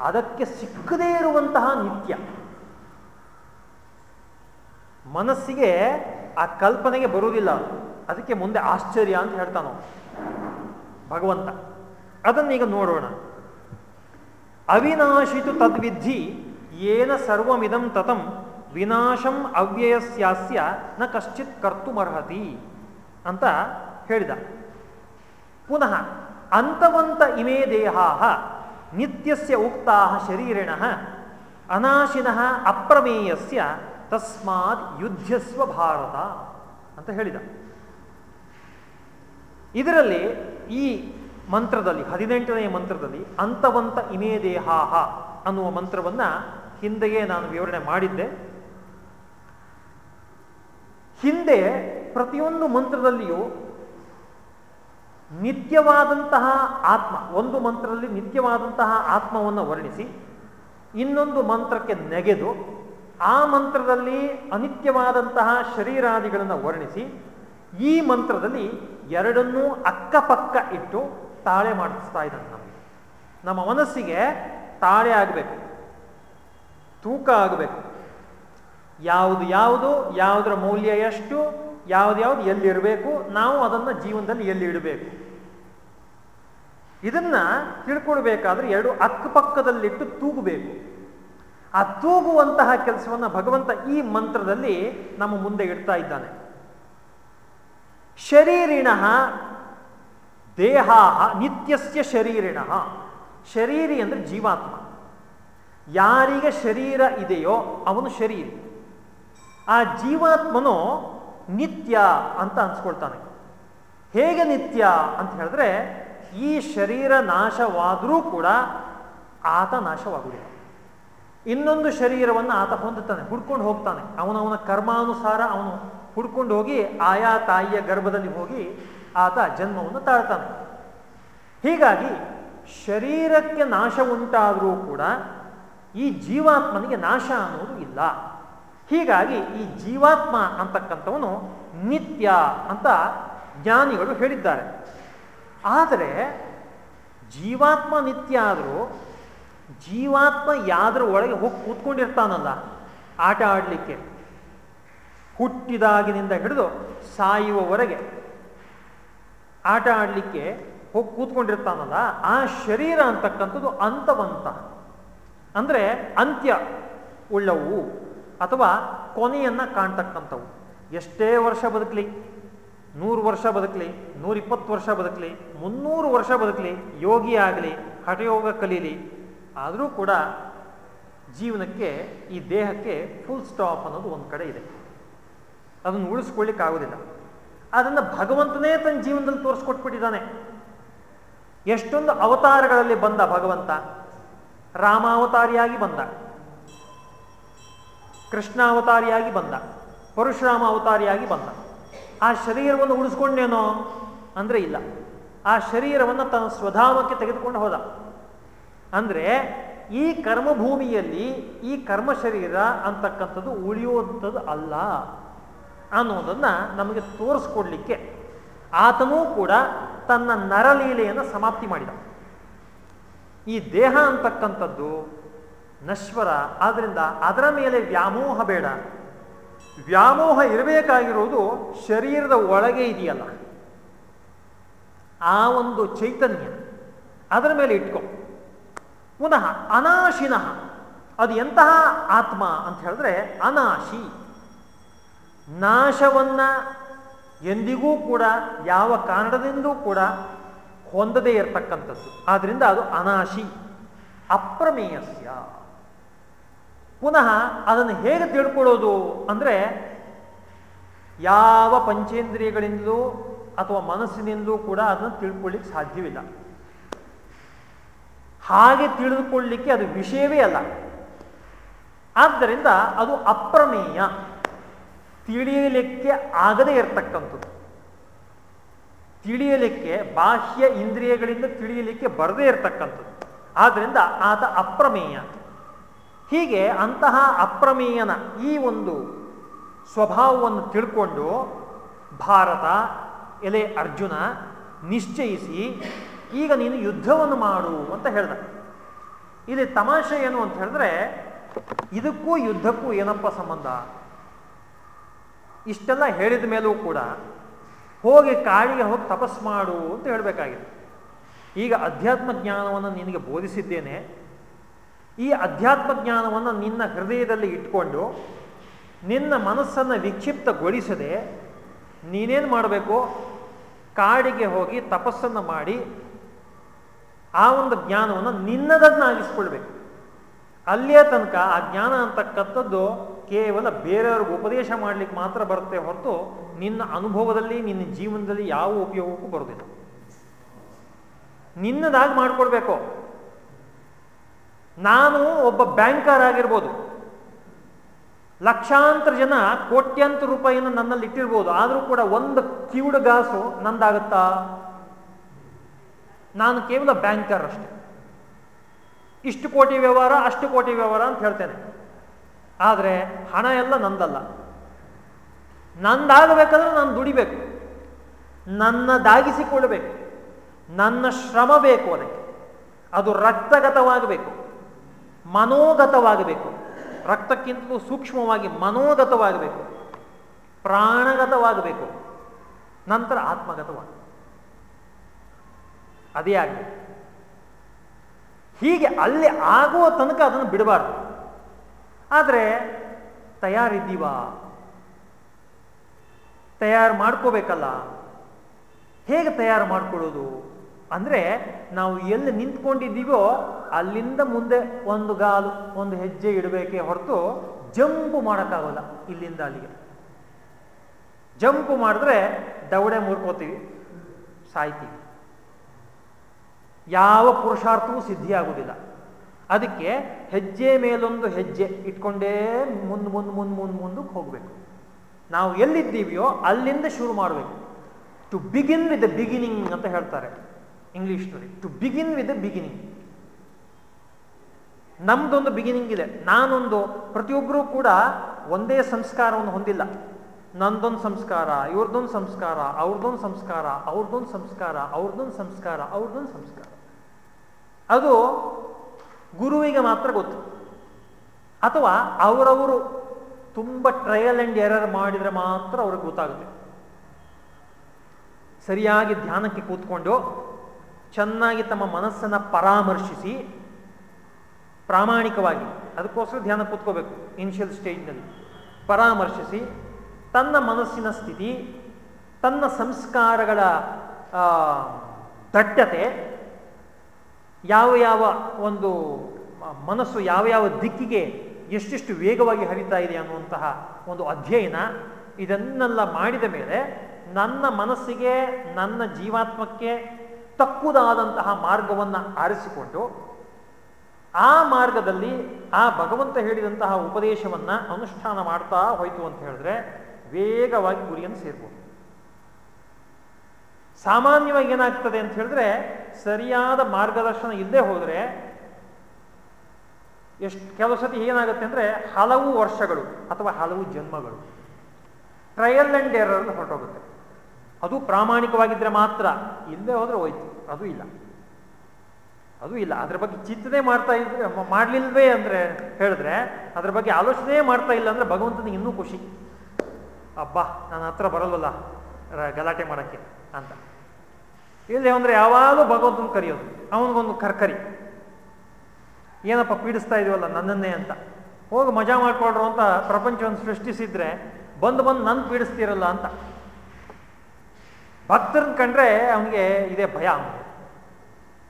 [SPEAKER 1] ಅದಕ್ಕೆ ಸಿಕ್ಕದೇ ಇರುವಂತಹ ನಿತ್ಯ. ಮನಸ್ಸಿಗೆ ಆ ಕಲ್ಪನೆಗೆ ಬರುವುದಿಲ್ಲ. ಅದಕ್ಕೆ ಮುಂದೆ ಆಶ್ಚರ್ಯ ಅಂತ ಹೇಳ್ತಾನೋ. ಭಗವಂತ. ಅದನ್ನೀಗ ನೋಡೋಣ. ಅವಿನಾಶಿತು ತದ್ವಿಧಿ ಏನ ಸರ್ವಮಿದಂ ತತಂ ವಿನಾಶಂ ಅವ್ಯಯಸ್ಯಾಸ್ಯ ನ ಕಶ್ಚಿತ್ ಕರ್ತುಮರ್ಹತಿ ಅಂತ ಹೇಳಿದ. ಪುನಃ ಅಂತವಂತ ಇಮೇ ದೇಹಾ ನಿತ್ಯಸ್ಯ ಉಕ್ತಾ ಶರೀರಿಣ ಅನಾಶಿನಃ ಅಪ್ರಮೇಯಸ್ಯ ತಸ್ಮಾತ್ ಯುದ್ಧಸ್ವ ಭಾರತ ಅಂತ ಹೇಳಿದ. ಇದರಲ್ಲಿ ಈ ಮಂತ್ರದಲ್ಲಿ, ಹದಿನೆಂಟನೆಯ ಮಂತ್ರದಲ್ಲಿ, ಅಂತವಂತ ಇಮೇ ದೇಹಾಹ ಅನ್ನುವ ಮಂತ್ರವನ್ನ ಹಿಂದೆಯೇ ನಾನು ವಿವರಣೆ ಮಾಡಿದ್ದೆ. ಹಿಂದೆ ಪ್ರತಿಯೊಂದು ಮಂತ್ರದಲ್ಲಿಯೂ ನಿತ್ಯವಾದಂತಹ ಆತ್ಮ, ಒಂದು ಮಂತ್ರದಲ್ಲಿ ನಿತ್ಯವಾದಂತಹ ಆತ್ಮವನ್ನು ವರ್ಣಿಸಿ, ಇನ್ನೊಂದು ಮಂತ್ರಕ್ಕೆ ನೆಗೆದು ಆ ಮಂತ್ರದಲ್ಲಿ ಅನಿತ್ಯವಾದಂತಹ ಶರೀರಾದಿಗಳನ್ನು ವರ್ಣಿಸಿ ಈ ಮಂತ್ರದಲ್ಲಿ ಎರಡನ್ನೂ ಅಕ್ಕಪಕ್ಕ ಇಟ್ಟು ತಾಳೆ ಮಾಡಿಸ್ತಾ ಇದ್ದಾನೆ ನಮಗೆ. ನಮ್ಮ ಮನಸ್ಸಿಗೆ ತಾಳೆ ಆಗಬೇಕು, ತೂಕ ಆಗಬೇಕು. ಯಾವುದು ಯಾವುದು, ಯಾವುದರ ಮೌಲ್ಯ ಎಷ್ಟು, ಯಾವ್ದು ಯಾವ್ದು ಎಲ್ಲಿರಬೇಕು ನಾವು ಅದನ್ನು ಜೀವನದಲ್ಲಿ ಎಲ್ಲಿ ಇಡಬೇಕು. ಇದನ್ನ ತಿಳ್ಕೊಳ್ಬೇಕಾದ್ರೆ ಎರಡು ಅಕ್ಕಪಕ್ಕದಲ್ಲಿಟ್ಟು ತೂಗಬೇಕು. ಆ ತೂಗುವಂತಹ ಕೆಲಸವನ್ನು ಭಗವಂತ ಈ ಮಂತ್ರದಲ್ಲಿ ನಮ್ಮ ಮುಂದೆ ಇಡ್ತಾ ಇದ್ದಾನೆ. ಶರೀರಿಣ ದೇಹ ನಿತ್ಯಸ್ಯ ಶರೀರಿಣ. ಶರೀರಿ ಅಂದ್ರೆ ಜೀವಾತ್ಮ. ಯಾರಿಗೆ ಶರೀರ ಇದೆಯೋ ಅವನು ಶರೀರಿ. ಆ ಜೀವಾತ್ಮನು ನಿತ್ಯ ಅಂತ ಅನ್ಸ್ಕೊಳ್ತಾನೆ. ಹೇಗೆ ನಿತ್ಯ ಅಂತ ಹೇಳಿದ್ರೆ ಈ ಶರೀರ ನಾಶವಾದರೂ ಕೂಡ ಆತ ನಾಶವಾಗುವುದಿಲ್ಲ. ಇನ್ನೊಂದು ಶರೀರವನ್ನು ಆತ ಹೊಂದುತ್ತಾನೆ, ಹುಡ್ಕೊಂಡು ಹೋಗ್ತಾನೆ. ಅವನವನ ಕರ್ಮಾನುಸಾರ ಅವನು ಹುಡ್ಕೊಂಡು ಹೋಗಿ ಆಯಾ ತಾಯಿಯ ಗರ್ಭದಲ್ಲಿ ಹೋಗಿ ಆತ ಜನ್ಮವನ್ನು ತಾಳ್ತಾನೆ. ಹೀಗಾಗಿ ಶರೀರಕ್ಕೆ ನಾಶ ಉಂಟಾದರೂ ಕೂಡ ಈ ಜೀವಾತ್ಮನಿಗೆ ನಾಶ ಅನ್ನೋದು ಇಲ್ಲ. ಹೀಗಾಗಿ ಈ ಜೀವಾತ್ಮ ಅಂತಕ್ಕಂಥವನು ನಿತ್ಯ ಅಂತ ಜ್ಞಾನಿಗಳು ಹೇಳಿದ್ದಾರೆ. ಆದರೆ ಜೀವಾತ್ಮ ನಿತ್ಯ ಆದರೂ ಜೀವಾತ್ಮ ಯಾದ್ರ ಒಳಗೆ ಹೋಗಿ ಕೂತ್ಕೊಂಡಿರ್ತಾನಲ್ಲ, ಆಟ ಆಡಲಿಕ್ಕೆ. ಹುಟ್ಟಿದಾಗಿನಿಂದ ಹಿಡಿದು ಸಾಯುವವರೆಗೆ ಆಟ ಆಡಲಿಕ್ಕೆ ಹೋಗಿ ಕೂತ್ಕೊಂಡಿರ್ತಾನಲ್ಲ, ಆ ಶರೀರ ಅಂತಕ್ಕಂಥದ್ದು ಅಂತವಂತ. ಅಂದರೆ ಅಂತ್ಯ ಉಳ್ಳವು ಅಥವಾ ಕೊನೆಯನ್ನು ಕಾಣ್ತಕ್ಕಂಥವು. ಎಷ್ಟೇ ವರ್ಷ ಬದುಕಲಿ, ನೂರು ವರ್ಷ ಬದುಕಲಿ, ನೂರಿಪ್ಪತ್ತು ವರ್ಷ ಬದುಕಲಿ, ಮುನ್ನೂರು ವರ್ಷ ಬದುಕಲಿ, ಯೋಗಿ ಆಗಲಿ, ಹಠಯೋಗ ಕಲೀಲಿ ಆದರೂ ಕೂಡ ಜೀವನಕ್ಕೆ ಈ ದೇಹಕ್ಕೆ ಫುಲ್ ಸ್ಟಾಪ್ ಅನ್ನೋದು ಒಂದು ಕಡೆ ಇದೆ. ಅದನ್ನು ಉಳಿಸ್ಕೊಳ್ಳಿಕ್ಕೆ ಆಗೋದಿಲ್ಲ. ಅದನ್ನು ಭಗವಂತನೇ ತನ್ನ ಜೀವನದಲ್ಲಿ ತೋರಿಸ್ಕೊಟ್ಬಿಟ್ಟಿದ್ದಾನೆ. ಎಷ್ಟೊಂದು ಅವತಾರಗಳಲ್ಲಿ ಬಂದ ಭಗವಂತ, ರಾಮಾವತಾರಿಯಾಗಿ ಬಂದ, ಕೃಷ್ಣಾವತಾರಿಯಾಗಿ ಬಂದ ಪರಶುರಾಮ ಅವತಾರಿಯಾಗಿ ಬಂದ. ಆ ಶರೀರವನ್ನು ಉಳಿಸ್ಕೊಂಡೇನೋ ಅಂದರೆ ಇಲ್ಲ. ಆ ಶರೀರವನ್ನು ತನ್ನ ಸ್ವಧಾಮಕ್ಕೆ ತೆಗೆದುಕೊಂಡು ಹೋದ. ಅಂದರೆ ಈ ಕರ್ಮಭೂಮಿಯಲ್ಲಿ ಈ ಕರ್ಮ ಶರೀರ ಅಂತಕ್ಕಂಥದ್ದು ಉಳಿಯುವಂಥದ್ದು ಅಲ್ಲ ಅನ್ನೋದನ್ನು ನಮಗೆ ತೋರಿಸ್ಕೊಡ್ಲಿಕ್ಕೆ ಆತನೂ ಕೂಡ ತನ್ನ ನರಲೀಲೆಯನ್ನು ಸಮಾಪ್ತಿ ಮಾಡಿದ. ಈ ದೇಹ ಅಂತಕ್ಕಂಥದ್ದು ನಶ್ವರ ಆದ್ದರಿಂದ ಅದರ ಮೇಲೆ ವ್ಯಾಮೋಹ ಬೇಡ. ವ್ಯಾಮೋಹ ಇರಬೇಕಾಗಿರುವುದು ಶರೀರದ ಒಳಗೆ ಇದೆಯಲ್ಲ. ಆ ಒಂದು ಚೈತನ್ಯ ಅದರ ಮೇಲೆ ಇಟ್ಕೊ. ಪುನಃ ಅನಾಶಿನಃ. ಅದು ಎಂತಹ ಆತ್ಮ ಅಂತ ಹೇಳಿದ್ರೆ ಅನಾಶಿ. ನಾಶವನ್ನ ಎಂದಿಗೂ ಕೂಡ, ಯಾವ ಕಾರಣದಿಂದೂ ಕೂಡ ಹೊಂದದೇ ಇರತಕ್ಕಂಥದ್ದು. ಆದ್ರಿಂದ ಅದು ಅನಾಶಿ. ಅಪ್ರಮೇಯಸ್ಯ. ಪುನಃ ಅದನ್ನು ಹೇಗೆ ತಿಳ್ಕೊಳ್ಳೋದು ಅಂದರೆ, ಯಾವ ಪಂಚೇಂದ್ರಿಯಗಳಿಂದಲೂ ಅಥವಾ ಮನಸ್ಸಿನಿಂದಲೂ ಕೂಡ ಅದನ್ನು ತಿಳ್ಕೊಳ್ಳಿಕ್ಕೆ ಸಾಧ್ಯವಿಲ್ಲ. ಹಾಗೆ ತಿಳಿದುಕೊಳ್ಳಿಕ್ಕೆ ಅದು ವಿಷಯವೇ ಅಲ್ಲ. ಆದ್ದರಿಂದ ಅದು ಅಪ್ರಮೇಯ. ತಿಳಿಯಲಿಕ್ಕೆ ಆಗದೇ ಇರತಕ್ಕಂಥದ್ದು. ತಿಳಿಯಲಿಕ್ಕೆ ಬಾಹ್ಯ ಇಂದ್ರಿಯಗಳಿಂದ ತಿಳಿಯಲಿಕ್ಕೆ ಬರದೇ ಇರತಕ್ಕಂಥದ್ದು. ಆದ್ದರಿಂದ ಆತ ಅಪ್ರಮೇಯ. ಹೀಗೆ ಅಂತಹ ಅಪ್ರಮೇಯನ ಈ ಒಂದು ಸ್ವಭಾವವನ್ನು ತಿಳ್ಕೊಂಡು ಭಾರತ ಎಲೆ ಅರ್ಜುನ ನಿಶ್ಚಯಿಸಿ ಈಗ ನೀನು ಯುದ್ಧವನ್ನು ಮಾಡು ಅಂತ ಹೇಳ್ದ. ಇಲ್ಲಿ ತಮಾಷೆ ಏನು ಅಂತ ಹೇಳಿದ್ರೆ, ಇದಕ್ಕೂ ಯುದ್ಧಕ್ಕೂ ಏನಪ್ಪ ಸಂಬಂಧ? ಇಷ್ಟೆಲ್ಲ ಹೇಳಿದ ಮೇಲೂ ಕೂಡ ಹೋಗಿ ಕಾಡಿಗೆ ಹೋಗಿ ತಪಸ್ ಮಾಡು ಅಂತ ಹೇಳಬೇಕಾಗಿದೆ. ಈಗ ಅಧ್ಯಾತ್ಮ ಜ್ಞಾನವನ್ನು ನಿನಗೆ ಬೋಧಿಸಿದ್ದೇನೆ. ಈ ಅಧ್ಯಾತ್ಮ ಜ್ಞಾನವನ್ನು ನಿನ್ನ ಹೃದಯದಲ್ಲಿ ಇಟ್ಕೊಂಡು ನಿನ್ನ ಮನಸ್ಸನ್ನು ವಿಕ್ಷಿಪ್ತಗೊಳಿಸದೆ ನೀನೇನು ಮಾಡಬೇಕು? ಕಾಡಿಗೆ ಹೋಗಿ ತಪಸ್ಸನ್ನು ಮಾಡಿ ಆ ಒಂದು ಜ್ಞಾನವನ್ನು ನಿನ್ನದನ್ನಾಗಿಸ್ಕೊಳ್ಬೇಕು. ಅಲ್ಲಿಯ ತನಕ ಆ ಜ್ಞಾನ ಅಂತಕ್ಕಂಥದ್ದು ಕೇವಲ ಬೇರೆಯವ್ರಿಗೆ ಉಪದೇಶ ಮಾಡಲಿಕ್ಕೆ ಮಾತ್ರ ಬರುತ್ತೆ ಹೊರತು ನಿನ್ನ ಅನುಭವದಲ್ಲಿ, ನಿನ್ನ ಜೀವನದಲ್ಲಿ ಯಾವ ಉಪಯೋಗಕ್ಕೂ ಬರೋದಿಲ್ಲ ನಿನ್ನದಾಗಿ ಮಾಡ್ಕೊಳ್ಬೇಕು ನಾನು ಒಬ್ಬ ಬ್ಯಾಂಕರ್ ಆಗಿರ್ಬೋದು. ಲಕ್ಷಾಂತರ ಜನ ಕೋಟ್ಯಂತರ ರೂಪಾಯಿನ ನನ್ನಲ್ಲಿ ಇಟ್ಟಿರ್ಬೋದು. ಆದರೂ ಕೂಡ ಒಂದು ಕಿವುಡ ಗಾಸು ನಂದಾಗುತ್ತಾ? ನಾನು ಕೇವಲ ಬ್ಯಾಂಕರ್ ಅಷ್ಟೆ. ಇಷ್ಟು ಕೋಟಿ ವ್ಯವಹಾರ, ಅಷ್ಟು ಕೋಟಿ ವ್ಯವಹಾರ ಅಂತ ಹೇಳ್ತೇನೆ. ಆದರೆ ಹಣ ಎಲ್ಲ ನಂದಲ್ಲ. ನಂದಾಗಬೇಕಾದ್ರೆ ನಾನು ದುಡಿಬೇಕು. ನನ್ನದಾಗಿಸಿಕೊಳ್ಳಬೇಕು. ನನ್ನ ಶ್ರಮ ಬೇಕು ಅದಕ್ಕೆ. ಅದು ರಕ್ತಗತವಾಗಬೇಕು. ಮನೋಗತವಾಗಬೇಕು. ರಕ್ತಕ್ಕಿಂತಲೂ ಸೂಕ್ಷ್ಮವಾಗಿ ಮನೋಗತವಾಗಬೇಕು. ಪ್ರಾಣಗತವಾಗಬೇಕು. ನಂತರ ಆತ್ಮಗತವಾಗ ಅದೇ ಆಗಲಿ ಹೀಗೆ ಅಲ್ಲಿ ಆಗುವ ತನಕ ಅದನ್ನು ಬಿಡಬಾರ್ದು. ಆದರೆ ತಯಾರಿದ್ದೀವಾ? ತಯಾರು ಮಾಡ್ಕೋಬೇಕಲ್ಲ? ಹೇಗೆ ತಯಾರು ಮಾಡ್ಕೊಳ್ಳೋದು? ಅಂದರೆ ನಾವು ಎಲ್ಲಿ ನಿಂತ್ಕೊಂಡಿದ್ದೀವೋ ಅಲ್ಲಿಂದ ಮುಂದೆ ಒಂದು ಗಾಲು, ಒಂದು ಹೆಜ್ಜೆ ಇಡಬೇಕೇ ಹೊರತು ಜಂಪು ಮಾಡೋಕ್ಕಾಗಲ್ಲ ಇಲ್ಲಿಂದ ಅಲ್ಲಿಗೆ. ಜಂಪು ಮಾಡಿದ್ರೆ ದವಡೆ ಮುರ್ಕೋತೀವಿ, ಸಾಯ್ತೀವಿ. ಯಾವ ಪುರುಷಾರ್ಥವೂ ಸಿದ್ಧಿಯಾಗುವುದಿಲ್ಲ. ಅದಕ್ಕೆ ಹೆಜ್ಜೆ ಮೇಲೊಂದು ಹೆಜ್ಜೆ ಇಟ್ಕೊಂಡೇ ಮುಂದೆ ಮುಂದೆ ಮುಂದೆ ಮುಂದೆ ಮುಂದಕ್ಕೆ ಹೋಗಬೇಕು. ನಾವು ಎಲ್ಲಿದ್ದೀವಿಯೋ ಅಲ್ಲಿಂದ ಶುರು ಮಾಡಬೇಕು. To begin with the beginning ಅಂತ ಹೇಳ್ತಾರೆ ಇಂಗ್ಲಿಷ್ನಲ್ಲಿ ಟು ಬಿಗಿನ್ ವಿತ್ ಬಿಗಿನಿಂಗ್ ನಮ್ದೊಂದು ಬಿಗಿನಿಂಗ್ ಇದೆ. ನಾನೊಂದು ಪ್ರತಿಯೊಬ್ಬರೂ ಕೂಡ ಒಂದೇ ಸಂಸ್ಕಾರವನ್ನು ಹೊಂದಿಲ್ಲ. ನಂದೊಂದು ಸಂಸ್ಕಾರ ಇವ್ರದ್ದೊಂದು ಸಂಸ್ಕಾರ ಅವ್ರದ್ದೊಂದು ಸಂಸ್ಕಾರ ಅವ್ರದ್ದೊಂದು ಸಂಸ್ಕಾರ ಅವ್ರದ್ದೊಂದು ಸಂಸ್ಕಾರ ಅವ್ರದ್ದೊಂದು ಸಂಸ್ಕಾರ. ಅದು ಗುರುವಿಗೆ ಮಾತ್ರ ಗೊತ್ತು. ಅಥವಾ ಅವರವರು ತುಂಬ ಟ್ರಯಲ್ ಆ್ಯಂಡ್ ಎರರ್ ಮಾಡಿದರೆ ಮಾತ್ರ ಅವ್ರಿಗೆ ಗೊತ್ತಾಗುತ್ತೆ. ಸರಿಯಾಗಿ ಧ್ಯಾನಕ್ಕೆ ಕೂತ್ಕೊಂಡು ಚೆನ್ನಾಗಿ ತಮ್ಮ ಮನಸ್ಸನ್ನು ಪರಾಮರ್ಶಿಸಿ ಪ್ರಾಮಾಣಿಕವಾಗಿ, ಅದಕ್ಕೋಸ್ಕರ ಧ್ಯಾನ ಕೂತ್ಕೋಬೇಕು ಇನಿಷಿಯಲ್ ಸ್ಟೇಜ್ನಲ್ಲಿ ಪರಾಮರ್ಶಿಸಿ ತನ್ನ ಮನಸ್ಸಿನ ಸ್ಥಿತಿ, ತನ್ನ ಸಂಸ್ಕಾರಗಳ ದಟ್ಟತೆ, ಯಾವ ಯಾವ ಒಂದು ಮನಸ್ಸು, ಯಾವ ಯಾವ ದಿಕ್ಕಿಗೆ ಎಷ್ಟೆಷ್ಟು ವೇಗವಾಗಿ ಹರಿತಾ ಇದೆ ಅನ್ನುವಂತಹ ಒಂದು ಅಧ್ಯಯನ ಇದನ್ನೆಲ್ಲ ಮಾಡಿದ ಮೇಲೆ ನನ್ನ ಮನಸ್ಸಿಗೆ, ನನ್ನ ಜೀವಾತ್ಮಕ್ಕೆ ತಕ್ಕುದಾದಂತಹ ಮಾರ್ಗವನ್ನು ಆರಿಸಿಕೊಂಡು ಆ ಮಾರ್ಗದಲ್ಲಿ ಆ ಭಗವಂತ ಹೇಳಿದಂತಹ ಉಪದೇಶವನ್ನು ಅನುಷ್ಠಾನ ಮಾಡ್ತಾ ಹೋಯಿತು ಅಂತ ಹೇಳಿದ್ರೆ ವೇಗವಾಗಿ ಗುರಿಯನ್ನು ಸೇರ್ಬೋದು. ಸಾಮಾನ್ಯವಾಗಿ ಏನಾಗ್ತದೆ ಅಂತ ಹೇಳಿದ್ರೆ, ಸರಿಯಾದ ಮಾರ್ಗದರ್ಶನ ಇಲ್ಲದೆ ಹೋದರೆ, ಎಷ್ಟು, ಕೆಲವು ಸತಿ ಏನಾಗುತ್ತೆ ಅಂದರೆ, ಹಲವು ವರ್ಷಗಳು ಅಥವಾ ಹಲವು ಜನ್ಮಗಳು ಟ್ರಯಲ್ ಆ್ಯಂಡ್ ಎರರ್ ಹೊರಟೋಗುತ್ತೆ. ಅದು ಪ್ರಾಮಾಣಿಕವಾಗಿದ್ದರೆ ಮಾತ್ರ ಇಲ್ಲದೆ ಹೋದರೆ ಹೋಯ್ತು. ಅದು ಇಲ್ಲ. ಅದು ಇಲ್ಲ. ಅದ್ರ ಬಗ್ಗೆ ಚಿಂತನೆ ಮಾಡ್ತಾ ಇದ್ರೆ, ಮಾಡಲಿಲ್ವೇ ಅಂದರೆ ಹೇಳಿದ್ರೆ, ಅದ್ರ ಬಗ್ಗೆ ಆಲೋಚನೆ ಮಾಡ್ತಾ ಇಲ್ಲ ಅಂದರೆ ಭಗವಂತನಿಗೆ ಇನ್ನೂ ಖುಷಿ. ಅಬ್ಬಾ, ನನ್ನ ಹತ್ರ ಬರಲ್ವಲ್ಲ ಗಲಾಟೆ ಮಾಡೋಕ್ಕೆ ಅಂತ. ಇಲ್ಲಿ ಅಂದರೆ ಯಾವಾಗಲೂ ಭಗವಂತನ ಕರೆಯೋದು, ಅವನಿಗೊಂದು ಕರ್ಕರಿ. ಏನಪ್ಪ, ಪೀಡಿಸ್ತಾ ಇದೀವಲ್ಲ ನನ್ನನ್ನೇ ಅಂತ. ಹೋಗಿ ಮಜಾ ಮಾಡ್ಕೊಳ್ರು ಅಂತ ಪ್ರಪಂಚವನ್ನು ಸೃಷ್ಟಿಸಿದ್ರೆ, ಬಂದು ಬಂದು ನನ್ನ ಪೀಡಿಸ್ತಿರಲ್ಲ ಅಂತ. ಭಕ್ತರನ್ನ ಕಂಡ್ರೆ ಅವನಿಗೆ ಇದೇ ಭಯ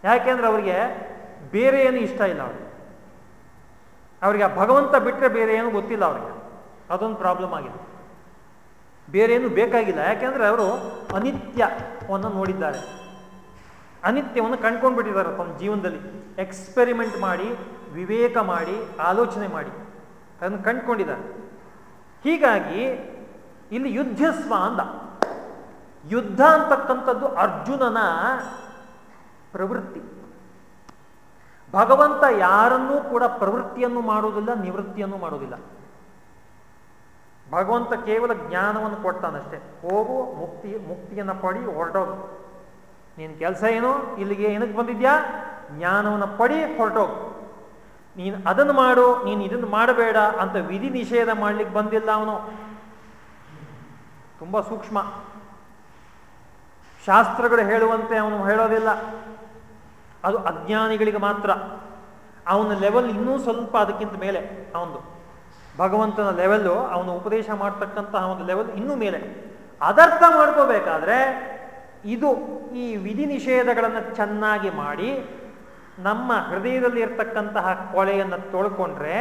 [SPEAKER 1] ಯಾಕೆಂದ್ರೆ ಅವರಿಗೆ ಬೇರೆ ಏನು ಇಷ್ಟ ಇಲ್ಲ ಅವ್ರಿಗೆ. ಅವರಿಗೆ ಭಗವಂತ ಬಿಟ್ಟರೆ ಬೇರೆ ಏನು ಗೊತ್ತಿಲ್ಲ ಅವ್ರಿಗೆ. ಅದೊಂದು ಪ್ರಾಬ್ಲಮ್ ಆಗಿದೆ. ಬೇರೇನು ಬೇಕಾಗಿಲ್ಲ. ಯಾಕೆಂದ್ರೆ ಅವರು ಅನಿತ್ಯವನ್ನು ನೋಡಿದ್ದಾರೆ. ಅನಿತ್ಯವನ್ನು ಕಂಡ್ಕೊಂಡು ಬಿಟ್ಟಿದ್ದಾರೆ ತಮ್ಮ ಜೀವನದಲ್ಲಿ. ಎಕ್ಸ್ಪೆರಿಮೆಂಟ್ ಮಾಡಿ, ವಿವೇಕ ಮಾಡಿ, ಆಲೋಚನೆ ಮಾಡಿ. ಅದನ್ನು ಕಂಡ್ಕೊಂಡಿದ್ದಾರೆ. ಹೀಗಾಗಿ ಇಲ್ಲಿ ಯುದ್ಧಸ್ವ ಅಂದ. ಯುದ್ಧ ಅಂತಕ್ಕಂಥದ್ದು ಅರ್ಜುನನ ಪ್ರವೃತ್ತಿ. ಭಗವಂತ ಯಾರನ್ನೂ ಕೂಡ ಪ್ರವೃತ್ತಿಯನ್ನು ಮಾಡುವುದಿಲ್ಲ, ನಿವೃತ್ತಿಯನ್ನು ಮಾಡುವುದಿಲ್ಲ. ಭಗವಂತ ಕೇವಲ ಜ್ಞಾನವನ್ನು ಕೊಡ್ತಾನಷ್ಟೇ ಹೋಗು, ಮುಕ್ತಿ, ಮುಕ್ತಿಯನ್ನು ಪಡಿ, ಹೊರಟೋಗು. ನಿನ್ನ ಕೆಲಸ ಏನು? ಇಲ್ಲಿಗೆ ಏನಕ್ಕೆ ಬಂದಿದ್ಯಾ? ಜ್ಞಾನವನ್ನು ಪಡಿ, ಹೊರಟೋಗು. ನೀನು ಅದನ್ನು ಮಾಡು, ನೀನು ಇದನ್ನು ಮಾಡಬೇಡ ಅಂತ ವಿಧಿ ನಿಷೇಧ ಮಾಡ್ಲಿಕ್ಕೆ ಬಂದಿಲ್ಲ ಅವನು. ತುಂಬ ಸೂಕ್ಷ್ಮ. ಶಾಸ್ತ್ರಗಳು ಹೇಳುವಂತೆ ಅವನು ಹೇಳೋದಿಲ್ಲ. ಅದು ಅಜ್ಞಾನಿಗಳಿಗೆ ಮಾತ್ರ. ಅವನ ಲೆವೆಲ್ ಇನ್ನೂ ಸ್ವಲ್ಪ ಅದಕ್ಕಿಂತ ಮೇಲೆ. ಅವನು ಭಗವಂತನ ಲೆವೆಲ್ಲು ಅವನು ಉಪದೇಶ ಮಾಡ್ತಕ್ಕಂತಹ ಒಂದು ಲೆವೆಲ್ ಇನ್ನೂ ಮೇಲೆ. ಅದರ್ಥ ಮಾಡ್ಕೋಬೇಕಾದ್ರೆ, ಇದು ಈ ವಿಧಿ ನಿಷೇಧಗಳನ್ನು ಚೆನ್ನಾಗಿ ಮಾಡಿ, ನಮ್ಮ ಹೃದಯದಲ್ಲಿ ಇರ್ತಕ್ಕಂತಹ ಕೊಳೆಯನ್ನು ತೊಳ್ಕೊಂಡ್ರೆ,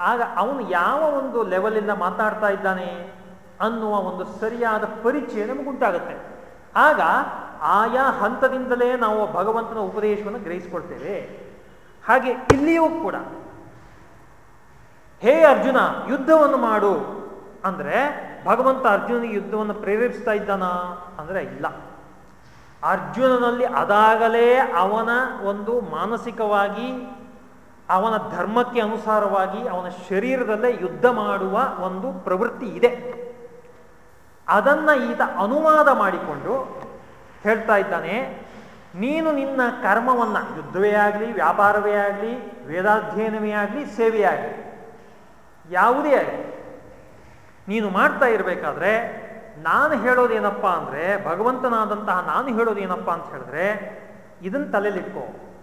[SPEAKER 1] ಆಗ ಅವನು ಯಾವ ಒಂದು ಲೆವೆಲಿಂದ ಮಾತಾಡ್ತಾ ಇದ್ದಾನೆ ಅನ್ನುವ ಒಂದು ಸರಿಯಾದ ಪರಿಚಯ ನಮಗುಂಟಾಗುತ್ತೆ ಆಗ ಆಯಾ ಹಂತದಿಂದಲೇ ನಾವು ಭಗವಂತನ ಉಪದೇಶವನ್ನು ಗ್ರಹಿಸ್ಕೊಳ್ತೇವೆ. ಹಾಗೆ ಇಲ್ಲಿಯೂ ಕೂಡ ಹೇ ಅರ್ಜುನ, ಯುದ್ಧವನ್ನು ಮಾಡು. ಅಂದರೆ ಭಗವಂತ ಅರ್ಜುನಿಗೆ ಯುದ್ಧವನ್ನು ಪ್ರೇರೇಪಿಸ್ತಾ ಇದ್ದಾನ? ಅಂದರೆ ಇಲ್ಲ. ಅರ್ಜುನನಲ್ಲಿ ಅದಾಗಲೇ ಅವನ ಒಂದು ಮಾನಸಿಕವಾಗಿ, ಅವನ ಧರ್ಮಕ್ಕೆ ಅನುಸಾರವಾಗಿ, ಅವನ ಶರೀರದಲ್ಲೇ ಯುದ್ಧ ಮಾಡುವ ಒಂದು ಪ್ರವೃತ್ತಿ ಇದೆ. ಅದನ್ನು ಈತ ಅನುವಾದ ಮಾಡಿಕೊಂಡು ಹೇಳ್ತಾ ಇದ್ದಾನೆ, ನೀನು ನಿನ್ನ ಕರ್ಮವನ್ನು ಯುದ್ಧವೇ ಆಗಲಿ, ವ್ಯಾಪಾರವೇ ಆಗಲಿ, ವೇದಾಧ್ಯಯನವೇ ಆಗಲಿ, ಸೇವೆಯೇ ಆಗಲಿ ಯಾವುದೇ ಆಗಲಿ ನೀನು ಮಾಡ್ತಾ ಇರಬೇಕಾದ್ರೆ ನಾನು ಹೇಳೋದೇನಪ್ಪ ಅಂದರೆ, ಭಗವಂತನಾದಂತಹ ನಾನು ಹೇಳೋದೇನಪ್ಪ ಅಂತ ಹೇಳಿದ್ರೆ ಇದನ್ನು ತಲೆಯಲ್ಲಿಟ್ಕೋ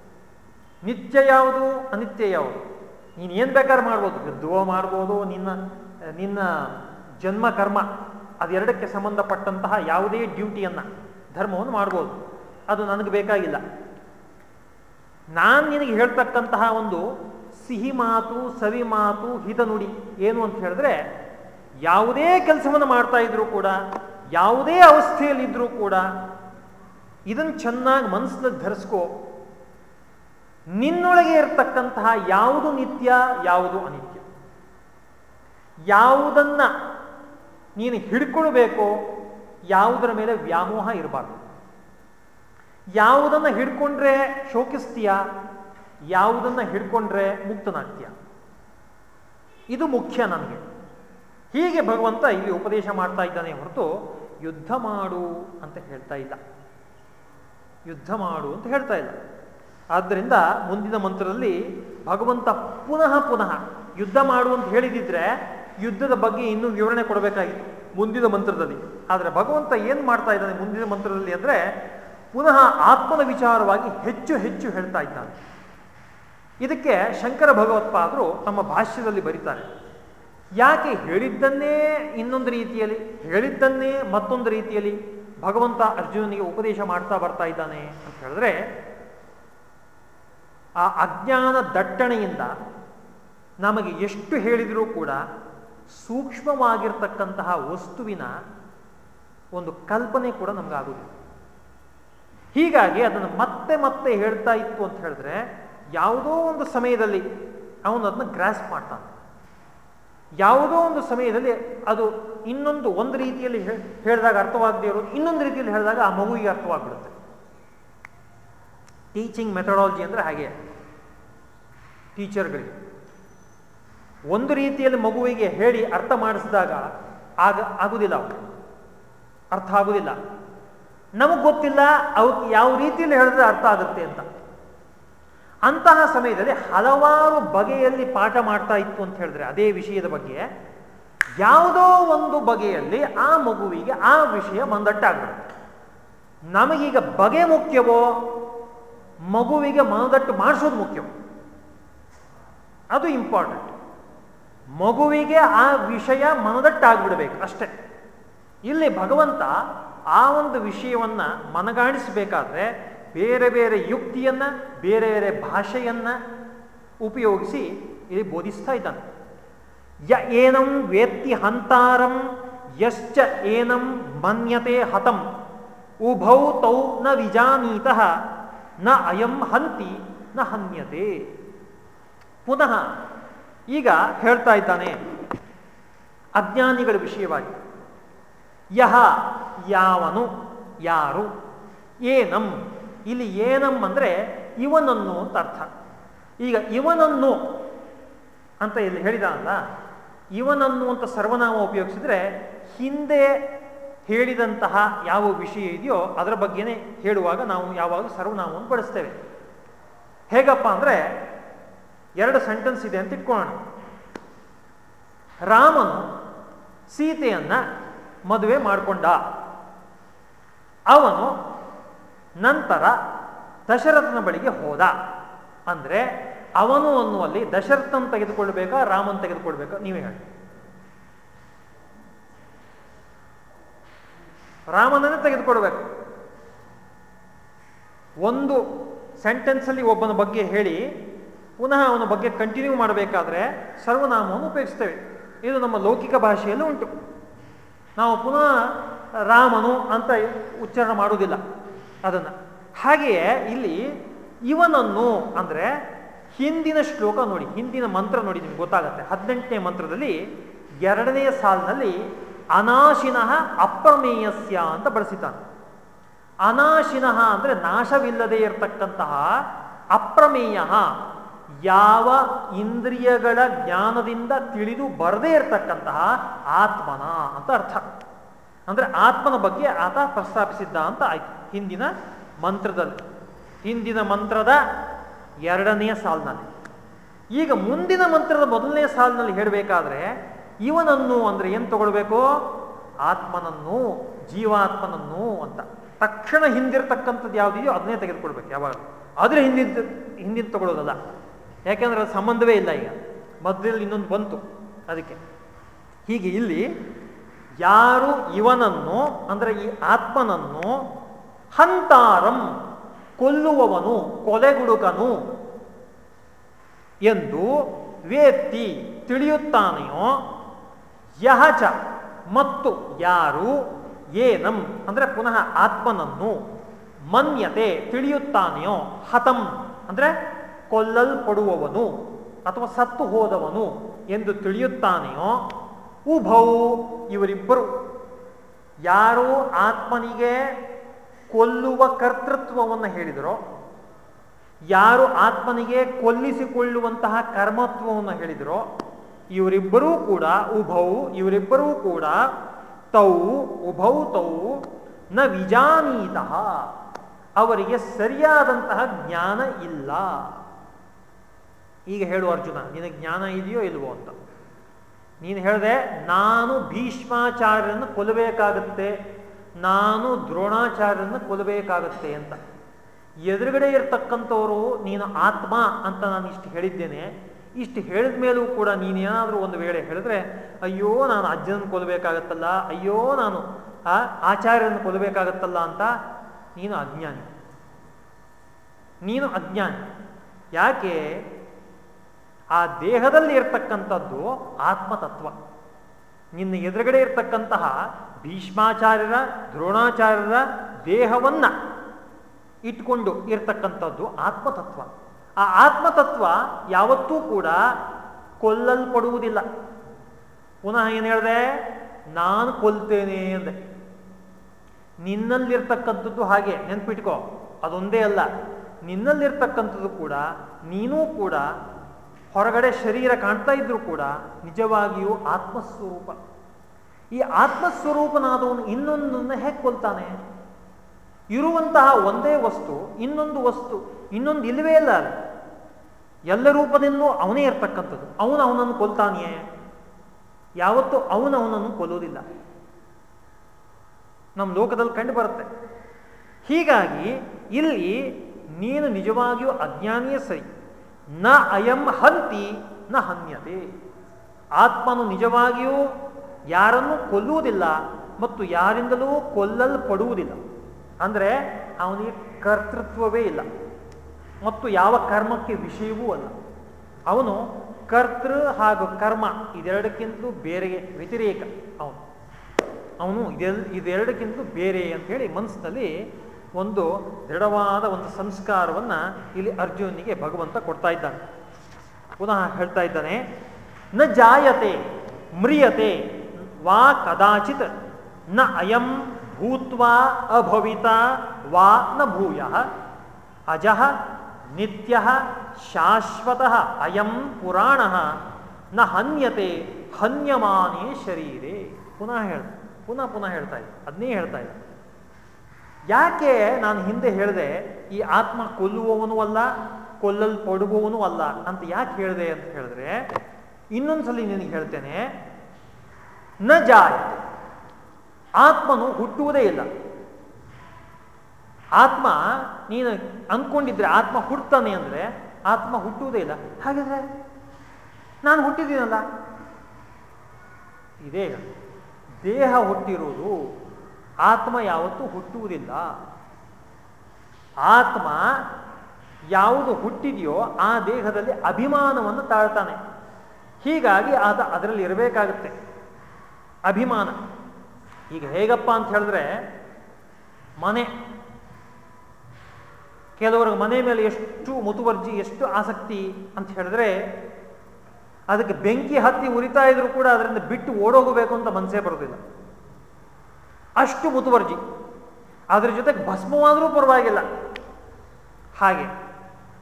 [SPEAKER 1] ನಿತ್ಯ ಯಾವುದು, ಅನಿತ್ಯ ಯಾವುದು? ನೀನು ಏನು ಬೇಕಾದ್ರೆ ಮಾಡ್ಬೋದು. ಯುದ್ಧವೋ ಮಾಡ್ಬೋದು, ನಿನ್ನ ನಿನ್ನ ಜನ್ಮ, ಕರ್ಮ, ಅದೆರಡಕ್ಕೆ ಸಂಬಂಧಪಟ್ಟಂತಹ ಯಾವುದೇ ಡ್ಯೂಟಿಯನ್ನು, ಧರ್ಮವನ್ನು ಮಾಡ್ಬೋದು. ಅದು ನನಗೆ ಬೇಕಾಗಿಲ್ಲ. ನಾನು ನಿನಗೆ ಹೇಳ್ತಕ್ಕಂತಹ ಒಂದು ಸಿಹಿ ಮಾತು, ಸವಿ ಮಾತು, ಹಿತ ನುಡಿ ಏನು ಅಂತ ಹೇಳಿದ್ರೆ ಯಾವುದೇ ಕೆಲಸವನ್ನು ಮಾಡ್ತಾ ಇದ್ರು ಕೂಡ, ಯಾವುದೇ ಅವಸ್ಥೆಯಲ್ಲಿದ್ರೂ ಕೂಡ ಇದನ್ನು ಚೆನ್ನಾಗಿ ಮನಸ್ಸಿನಲ್ಲಿ ಧರಿಸ್ಕೋ, ನಿನ್ನೊಳಗೆ ಇರತಕ್ಕಂತಹ ಯಾವುದು ನಿತ್ಯ, ಯಾವುದು ಅನಿತ್ಯ. ಯಾವುದನ್ನ ನೀನು ಹಿಡ್ಕೊಳ್ಬೇಕೋ, ಯಾವುದರ ಮೇಲೆ ವ್ಯಾಮೋಹ ಇರಬಾರ್ದು. ಯಾವುದನ್ನ ಹಿಡ್ಕೊಂಡ್ರೆ ಶೋಕಿಸ್ತೀಯ ಯಾವುದನ್ನ ಹಿಡ್ಕೊಂಡ್ರೆ ಮುಕ್ತನಾಗ್ತೀಯ? ಇದು ಮುಖ್ಯ ನನಗೆ. ಹೀಗೆ ಭಗವಂತ ಇಲ್ಲಿ ಉಪದೇಶ ಮಾಡ್ತಾ ಇದ್ದಾನೆ ಹೊರತು ಯುದ್ಧ ಮಾಡು ಅಂತ ಹೇಳ್ತಾ ಇಲ್ಲ. ಯುದ್ಧ ಮಾಡು ಅಂತ ಹೇಳ್ತಾ ಇಲ್ಲ. ಆದ್ದರಿಂದ ಮುಂದಿನ ಮಂತ್ರದಲ್ಲಿ ಭಗವಂತ ಪುನಃ ಪುನಃ ಯುದ್ಧ ಮಾಡು ಅಂತ ಹೇಳಿದಿದ್ರೆ ಯುದ್ಧದ ಬಗ್ಗೆ ಇನ್ನೂ ವಿವರಣೆ ಕೊಡಬೇಕಾಗಿತ್ತು ಮುಂದಿನ ಮಂತ್ರದಲ್ಲಿ. ಆದರೆ ಭಗವಂತ ಏನು ಮಾಡ್ತಾ ಇದ್ದಾನೆ ಮುಂದಿನ ಮಂತ್ರದಲ್ಲಿ ಅಂದರೆ ಪುನಃ ಆತ್ಮನ ವಿಚಾರವಾಗಿ ಹೆಚ್ಚು ಹೆಚ್ಚು ಹೇಳ್ತಾ ಇದ್ದಾನೆ. ಇದಕ್ಕೆ ಶಂಕರ ಭಗವತ್ಪಾದರು ತಮ್ಮ ಭಾಷ್ಯದಲ್ಲಿ ಬರೀತಾರೆ. ಯಾಕೆ ಹೇಳಿದ್ದನ್ನೇ ಇನ್ನೊಂದು ರೀತಿಯಲ್ಲಿ, ಹೇಳಿದ್ದನ್ನೇ ಮತ್ತೊಂದು ರೀತಿಯಲ್ಲಿ ಭಗವಂತ ಅರ್ಜುನನಿಗೆ ಉಪದೇಶ ಮಾಡ್ತಾ ಬರ್ತಾ ಇದ್ದಾನೆ ಅಂತ ಹೇಳಿದ್ರೆ, ಆ ಅಜ್ಞಾನ ದಟ್ಟಣೆಯಿಂದ ನಮಗೆ ಎಷ್ಟು ಹೇಳಿದರೂ ಕೂಡ ಸೂಕ್ಷ್ಮವಾಗಿರ್ತಕ್ಕಂತಹ ವಸ್ತುವಿನ ಒಂದು ಕಲ್ಪನೆ ಕೂಡ ನಮಗಾಗುವುದಿಲ್ಲ. ಹೀಗಾಗಿ ಅದನ್ನು ಮತ್ತೆ ಮತ್ತೆ ಹೇಳ್ತಾ ಇತ್ತು ಅಂತ ಹೇಳಿದ್ರೆ ಯಾವುದೋ ಒಂದು ಸಮಯದಲ್ಲಿ ಅವನು ಅದನ್ನ ಗ್ರಾಸ್ ಮಾಡ್ತಾನೆ. ಯಾವುದೋ ಒಂದು ಸಮಯದಲ್ಲಿ ಅದು ಇನ್ನೊಂದು ಒಂದು ರೀತಿಯಲ್ಲಿ ಹೇಳಿದಾಗ ಅರ್ಥವಾಗದೇ ಇರೋದು, ಇನ್ನೊಂದು ರೀತಿಯಲ್ಲಿ ಹೇಳಿದಾಗ ಆ ಮಗುವಿಗೆ ಅರ್ಥವಾಗ್ಬಿಡುತ್ತೆ. ಟೀಚಿಂಗ್ ಮೆಥಡಾಲಜಿ ಅಂದರೆ ಹಾಗೆ. ಟೀಚರ್ಗಳಿಗೆ ಒಂದು ರೀತಿಯಲ್ಲಿ ಮಗುವಿಗೆ ಹೇಳಿ ಅರ್ಥ ಮಾಡಿಸಿದಾಗ ಆಗ ಆಗುದಿಲ್ಲ ಅವ್ರು ಅರ್ಥ ಆಗುದಿಲ್ಲ. ನಮಗೆ ಗೊತ್ತಿಲ್ಲ ಅವಕ್ಕೆ ಯಾವ ರೀತಿಯಲ್ಲಿ ಹೇಳಿದ್ರೆ ಅರ್ಥ ಆಗುತ್ತೆ ಅಂತ. ಅಂತಹ ಸಮಯದಲ್ಲಿ ಹಲವಾರು ಬಗೆಯಲ್ಲಿ ಪಾಠ ಮಾಡ್ತಾ ಇತ್ತು ಅಂತ ಹೇಳಿದ್ರೆ ಅದೇ ವಿಷಯದ ಬಗ್ಗೆ ಯಾವುದೋ ಒಂದು ಬಗೆಯಲ್ಲಿ ಆ ಮಗುವಿಗೆ ಆ ವಿಷಯ ಮಂದಟ್ಟಾಗ್ಬಿಡುತ್ತೆ ನಮಗೀಗ ಬಗೆ ಮುಖ್ಯವೋ, ಮಗುವಿಗೆ ಮನದಟ್ಟು ಮಾಡಿಸೋದು ಮುಖ್ಯವೋ? ಅದು ಇಂಪಾರ್ಟೆಂಟ್ ಮಗುವಿಗೆ ಆ ವಿಷಯ ಮನದಟ್ಟಾಗ್ಬಿಡ್ಬೇಕು ಅಷ್ಟೇ. ಇಲ್ಲಿ ಭಗವಂತ ಆ ಒಂದು ವಿಷಯವನ್ನ ಮನಗಾಣಿಸಬೇಕಾದ್ರೆ ಬೇರೆ ಬೇರೆ ಯುಕ್ತಿಯನ್ನ, ಬೇರೆ ಬೇರೆ ಭಾಷೆಯನ್ನ ಉಪಯೋಗಿಸಿ ಇಲ್ಲಿ ಬೋಧಿಸ್ತಾ ಇದ್ದಾನೆ. ಯ ಏನಂ ವೇತ್ತಿ ಹಂತಾರಂ, ಯಶ್ಚ ಏನಂ ಮನ್ಯತೆ ಹತಂ, ಉಭೌ ತೌ ನ ವಿಜಾನೀತಃ, ನ ಅಯಂ ಹಂತಿ ನ ಹನ್ಯತೆ. ಪುನಃ ಈಗ ಹೇಳ್ತಾ ಇದ್ದಾನೆ ಅಜ್ಞಾನಿಗಳ ವಿಷಯವಾಗಿ. ಯಹ ಯಾವನು, ಯಾರು, ಏನಂ ಇಲ್ಲಿ ಏನಂ ಅಂದರೆ ಇವನನ್ನು ಅಂತ ಅರ್ಥ. ಈಗ ಇವನನ್ನು ಅಂತ ಇಲ್ಲಿ ಹೇಳಿದ ಅಲ್ಲ, ಇವನನ್ನು ಅಂತ ಸರ್ವನಾಮ ಉಪಯೋಗಿಸಿದ್ರೆ ಹಿಂದೆ ಹೇಳಿದಂತಹ ಯಾವ ವಿಷಯ ಇದೆಯೋ ಅದರ ಬಗ್ಗೆನೇ ಹೇಳುವಾಗ ನಾವು ಯಾವಾಗ ಸರ್ವನಾಮವನ್ನು ಬಳಸ್ತೇವೆ. ಹೇಗಪ್ಪ ಅಂದರೆ ಎರಡು ಸೆಂಟೆನ್ಸ್ ಇದೆ ಅಂತ ಇಟ್ಕೊಳ್ಳೋಣ. ರಾಮನು ಸೀತೆಯನ್ನ ಮದುವೆ ಮಾಡಿಕೊಂಡ. ಅವನು ನಂತರ ದಶರಥನ ಬಳಿಗೆ ಹೋದ. ಅಂದರೆ ಅವನು ಅನ್ನುವಲ್ಲಿ ದಶರಥನ್ ತೆಗೆದುಕೊಳ್ಬೇಕಾ, ರಾಮನ್ ತೆಗೆದುಕೊಳ್ಬೇಕಾ, ನೀವೇ ಹೇಳಿ. ರಾಮನನ್ನೇ ತೆಗೆದುಕೊಳ್ಬೇಕು. ಒಂದು ಸೆಂಟೆನ್ಸಲ್ಲಿ ಒಬ್ಬನ ಬಗ್ಗೆ ಹೇಳಿ, ಪುನಃ ಅವನ ಬಗ್ಗೆ ಕಂಟಿನ್ಯೂ ಮಾಡಬೇಕಾದ್ರೆ ಸರ್ವನಾಮವನ್ನು ಉಪಯೋಗಿಸ್ತೇವೆ. ಇದು ನಮ್ಮ ಲೌಕಿಕ ಭಾಷೆಯಲ್ಲೂ ಉಂಟು. ನಾವು ಪುನಃ ರಾಮನು ಅಂತ ಉಚ್ಚಾರಣೆ ಮಾಡುವುದಿಲ್ಲ. ಅದನ್ನು. ಹಾಗೆಯೇ ಇಲ್ಲಿ ಇವನನ್ನು ಅಂದರೆ ಹಿಂದಿನ ಶ್ಲೋಕ ನೋಡಿ, ಹಿಂದಿನ ಮಂತ್ರ ನೋಡಿ ನಿಮ್ಗೆ ಗೊತ್ತಾಗುತ್ತೆ. ಹದಿನೆಂಟನೇ ಮಂತ್ರದಲ್ಲಿ ಎರಡನೆಯ ಸಾಲಿನಲ್ಲಿ ಅನಾಶಿನಃ ಅಪ್ರಮೇಯಸ್ಯ ಅಂತ ಬಳಸಿದ್ದಾನೆ. ಅನಾಶಿನಃ ಅಂದರೆ ನಾಶವಿಲ್ಲದೆ ಇರತಕ್ಕಂತಹ ಅಪ್ರಮೇಯ ಯಾವ ಇಂದ್ರಿಯಗಳ ಜ್ಞಾನದಿಂದ ತಿಳಿದು ಬರದೇ ಇರತಕ್ಕಂತಹ ಆತ್ಮನ ಅಂತ ಅರ್ಥ. ಅಂದರೆ ಆತ್ಮನ ಬಗ್ಗೆ ಆತ ಪ್ರಸ್ತಾಪಿಸಿದ್ದ ಅಂತ ಆಯ್ತು. ಹಿಂದಿನ ಮಂತ್ರದಲ್ಲಿ. ಹಿಂದಿನ ಮಂತ್ರದ ಎರಡನೆಯ ಸಾಲಿನಲ್ಲಿ. ಈಗ ಮುಂದಿನ ಮಂತ್ರದ ಮೊದಲನೇ ಸಾಲಿನಲ್ಲಿ ಹೇಳಬೇಕಾದ್ರೆ, ಇವನನ್ನು ಅಂದರೆ ಏನು ತಗೊಳ್ಬೇಕು? ಆತ್ಮನನ್ನು, ಜೀವಾತ್ಮನನ್ನು ಅಂತ. ತಕ್ಷಣ ಹಿಂದಿರ್ತಕ್ಕಂಥದ್ದು ಯಾವುದಿದೆಯೋ ಅದನ್ನೇ ತೆಗೆದುಕೊಳ್ಬೇಕು ಯಾವಾಗ. ಆದರೆ ಹಿಂದಿನ ಹಿಂದಿನ ತಗೊಳ್ಳೋದಲ್ಲ. ಯಾಕೆಂದ್ರೆ ಅದು ಸಂಬಂಧವೇ ಇಲ್ಲ ಈಗ. ಮೊದಲಲ್ಲಿ ಇನ್ನೊಂದು ಬಂತು. ಅದಕ್ಕೆ. ಹೀಗೆ ಇಲ್ಲಿ ಯಾರು ಇವನನ್ನು, ಅಂದರೆ ಈ ಆತ್ಮನನ್ನು, ಹಂತಾರಂ ಕೊಲ್ಲುವವನು, ಕೊಲೆಗುಡುಕನು ಎಂದು ವೇತ್ತಿ ತಿಳಿಯುತ್ತಾನೆಯೋ? ಯಹಚ ಮತ್ತು ಯಾರು? ಏನಂ, ಅಂದರೆ ಪುನಃ ಆತ್ಮನನ್ನು ಮನ್ಯತೆ ತಿಳಿಯುತ್ತಾನೆಯೋ? ಹತಂ, ಅಂದರೆ ಕೊಲ್ಲಲ್ಪಡುವವನು ಅಥವಾ ಸತ್ತು ಹೋದವನು ಎಂದು ತಿಳಿಯುತ್ತಾನೆಯೋ? ಉಭೌ ಇವರಿಬ್ಬರು. ಯಾರು ಆತ್ಮನಿಗೆ ಕೊಲ್ಲುವ ಕರ್ತೃತ್ವವನ್ನು ಹೇಳಿದರೋ, ಯಾರು ಆತ್ಮನಿಗೆ ಕೊಲ್ಲಿಸಿಕೊಳ್ಳುವಂತಹ ಕರ್ಮತ್ವವನ್ನು ಹೇಳಿದರೋ, ಇವರಿಬ್ಬರೂ ಕೂಡ ಉಭೌ, ಇವರಿಬ್ಬರೂ ಕೂಡ ತೌ, ಉಭೌ ತೌ, ನ ವಿಜಾನೀತಃ. ಅವರಿಗೆ ಸರಿಯಾದಂತಹ ಜ್ಞಾನ ಇಲ್ಲ. ಈಗ ಹೇಳು ಅರ್ಜುನ, ನಿನಗೆ ಜ್ಞಾನ ಇದೆಯೋ ಇಲ್ವೋ ಅಂತ. ನೀನು ಹೇಳಿದೆ, ನಾನು ಭೀಷ್ಮಾಚಾರ್ಯರನ್ನು ಕೊಲ್ಲಬೇಕಾಗತ್ತೆ, ನಾನು ದ್ರೋಣಾಚಾರ್ಯರನ್ನು ಕೊಲ್ಲಬೇಕಾಗತ್ತೆ ಅಂತ. ಎದುರುಗಡೆ ಇರತಕ್ಕಂಥವರು, ನೀನು ಆತ್ಮ ಅಂತ ನಾನು ಇಷ್ಟು ಹೇಳಿದ್ದೇನೆ. ಇಷ್ಟು ಹೇಳಿದ ಮೇಲೂ ಕೂಡ ನೀನೇನಾದರೂ ಒಂದು ವೇಳೆ ಹೇಳಿದ್ರೆ, ಅಯ್ಯೋ, ನಾನು ಅಜ್ಜನನ್ನು ಕೊಲ್ಲಬೇಕಾಗತ್ತಲ್ಲ, ಅಯ್ಯೋ, ನಾನು, ಆ, ಆಚಾರ್ಯರನ್ನು ಕೊಲ್ಲಬೇಕಾಗತ್ತಲ್ಲ ಅಂತ ನೀನು ಅಜ್ಞಾನಿ. ನೀನು ಅಜ್ಞಾನಿ. ಯಾಕೆ? ಆ ದೇಹದಲ್ಲಿ ಇರ್ತಕ್ಕಂಥದ್ದು ಆತ್ಮತತ್ವ. ನಿನ್ನ ಎದುರುಗಡೆ ಇರ್ತಕ್ಕಂತಹ ಭೀಷ್ಮಾಚಾರ್ಯರ, ದ್ರೋಣಾಚಾರ್ಯರ ದೇಹವನ್ನ ಇಟ್ಕೊಂಡು ಇರ್ತಕ್ಕಂಥದ್ದು ಆತ್ಮತತ್ವ. ಆ ಆತ್ಮತತ್ವ ಯಾವತ್ತೂ ಕೂಡ ಕೊಲ್ಲಲ್ಪಡುವುದಿಲ್ಲ. ಪುನಃ ಏನು ಹೇಳಿದೆ? ನಾನು ಕೊಲ್ತೇನೆ ಅಂದೆ. ನಿನ್ನಲ್ಲಿರ್ತಕ್ಕಂಥದ್ದು ಹಾಗೆ, ನೆನ್ಪಿಟ್ಕೋ, ಅದೊಂದೇ ಅಲ್ಲ. ನಿನ್ನಲ್ಲಿರ್ತಕ್ಕಂಥದ್ದು ಕೂಡ, ನೀನೂ ಕೂಡ ಹೊರಗಡೆ ಶರೀರ ಕಾಣ್ತಾ ಇದ್ರೂ ಕೂಡ ನಿಜವಾಗಿಯೂ ಆತ್ಮಸ್ವರೂಪ. ಈ ಆತ್ಮಸ್ವರೂಪನಾದವನು ಇನ್ನೊಂದನ್ನು ಹೇಗೆ ಕೊಲ್ತಾನೆ? ಇರುವಂತಹ ಒಂದೇ ವಸ್ತು, ಇನ್ನೊಂದು ವಸ್ತು, ಇನ್ನೊಂದು ಇಲ್ಲವೇ ಇಲ್ಲ ಅಲ್ಲಿ. ಎಲ್ಲ ರೂಪದಿಂದಲೂ ಅವನೇ ಇರ್ತಕ್ಕಂಥದ್ದು. ಅವನು ಅವನನ್ನು ಕೊಲ್ತಾನೆಯೇ? ಯಾವತ್ತೂ ಅವನು ಅವನನ್ನು ಕೊಲ್ಲೋದಿಲ್ಲ ನಮ್ಮ ಲೋಕದಲ್ಲಿ ಕಂಡು ಬರುತ್ತೆ. ಹೀಗಾಗಿ ಇಲ್ಲಿ ನೀನು ನಿಜವಾಗಿಯೂ ಅಜ್ಞಾನಿಯೇ ಸರಿ. ನ ಅಯಂ ಹಂತಿ ನ ಹನ್ಯತೆ. ಆತ್ಮನು ನಿಜವಾಗಿಯೂ ಯಾರನ್ನು ಕೊಲ್ಲುವುದಿಲ್ಲ ಮತ್ತು ಯಾರಿಂದಲೂ ಕೊಲ್ಲಲ್ಪಡುವುದಿಲ್ಲ. ಅಂದರೆ ಅವನಿಗೆ ಕರ್ತೃತ್ವವೇ ಇಲ್ಲ. ಮತ್ತು ಯಾವ ಕರ್ಮಕ್ಕೆ ವಿಷಯವೂ ಅಲ್ಲ. ಅವನು ಕರ್ತೃ ಹಾಗೂ ಕರ್ಮ ಇದೆರಡಕ್ಕಿಂತಲೂ ಬೇರೆ ವ್ಯತಿರೇಕ ಅವನು. ಅವನು ಇದೆ ಇದೆರಡಕ್ಕಿಂತ ಬೇರೆ ಅಂತ ಹೇಳಿ ಮನಸ್ಸಿನಲ್ಲಿ ಒಂದು ದೃಢವಾದ ಒಂದು ಸಂಸ್ಕಾರವನ್ನು ಇಲ್ಲಿ ಅರ್ಜುನಿಗೆ ಭಗವಂತ ಕೊಡ್ತಾ ಇದ್ದಾನೆ. ಪುನಃ ಹೇಳ್ತಾ ಇದ್ದಾನೆ, ನ ಜಾಯತೆ, ಮ್ರಿಯತೆ, ವಾ ಕದಾಚಿತ್, ನ ಅಯಂ ಭೂತ್ವಾ ಅಭವಿತ, ವಾ ನ ಭೂಯ, ಅಜಃ ನಿತ್ಯ ಶಾಶ್ವತ ಅಯಂ ಪುರಾಣ, ನ ಹನ್ಯತೆ ಹನ್ಯಮಾನೇ ಶರೀರೇ. ಪುನಃ ಹೇಳ್ತಾ, ಪುನಃ ಪುನಃ ಹೇಳ್ತಾ ಇದ್ದ ಅದನ್ನೇ ಹೇಳ್ತಾ ಇದ್ದ ಯಾಕೆ ನಾನು ಹಿಂದೆ ಹೇಳಿದೆ ಈ ಆತ್ಮ ಕೊಲ್ಲುವವನು ಅಲ್ಲ, ಕೊಲ್ಲಲ್ಪಡುವವನು ಅಲ್ಲ ಅಂತ ಯಾಕೆ ಹೇಳಿದೆ ಅಂತ ಹೇಳಿದ್ರೆ, ಇನ್ನೊಂದ್ಸಲಿ ನಿನಗೆ ಹೇಳ್ತೇನೆ, ನ ಜಾಯತೆ. ಆತ್ಮನು ಹುಟ್ಟುವುದೇ ಇಲ್ಲ. ಆತ್ಮ, ನೀನು ಅಂದ್ಕೊಂಡಿದ್ರೆ ಆತ್ಮ ಹುಡ್ತಾನೆ ಅಂದ್ರೆ ಆತ್ಮ ಹುಟ್ಟುವುದೇ ಇಲ್ಲ. ಹಾಗಾದ್ರೆ ನಾನು ಹುಟ್ಟಿದ್ದೀನಲ್ಲ? ಇದೇ ದೇಹ ಹುಟ್ಟಿರುವುದು ಆತ್ಮ ಯಾವತ್ತೂ ಹುಟ್ಟುವುದಿಲ್ಲ. ಆತ್ಮ ಯಾವುದು ಹುಟ್ಟಿದೆಯೋ ಆ ದೇಹದಲ್ಲಿ ಅಭಿಮಾನವನ್ನು ತಾಳ್ತಾನೆ. ಹೀಗಾಗಿ ಆತ ಅದರಲ್ಲಿ ಇರಬೇಕಾಗುತ್ತೆ. ಅಭಿಮಾನ. ಈಗ ಹೇಗಪ್ಪ ಅಂತ ಹೇಳಿದ್ರೆ, ಮನೆ. ಕೆಲವರಿಗೆ ಮನೆ ಮೇಲೆ ಎಷ್ಟು ಮುತುವರ್ಜಿ, ಎಷ್ಟು ಆಸಕ್ತಿ ಅಂತ ಹೇಳಿದ್ರೆ, ಅದಕ್ಕೆ ಬೆಂಕಿ ಹತ್ತಿ ಉರಿತಾ ಇದ್ರು ಕೂಡ ಅದರಿಂದ ಬಿಟ್ಟು ಓಡೋಗಬೇಕು ಅಂತ ಮನಸ್ಸೇ ಬರೋದಿಲ್ಲ. ಅಷ್ಟು ಮುತುವರ್ಜಿ. ಅದ್ರ ಜೊತೆಗೆ ಭಸ್ಮವಾದರೂ ಪರವಾಗಿಲ್ಲ. ಹಾಗೆ,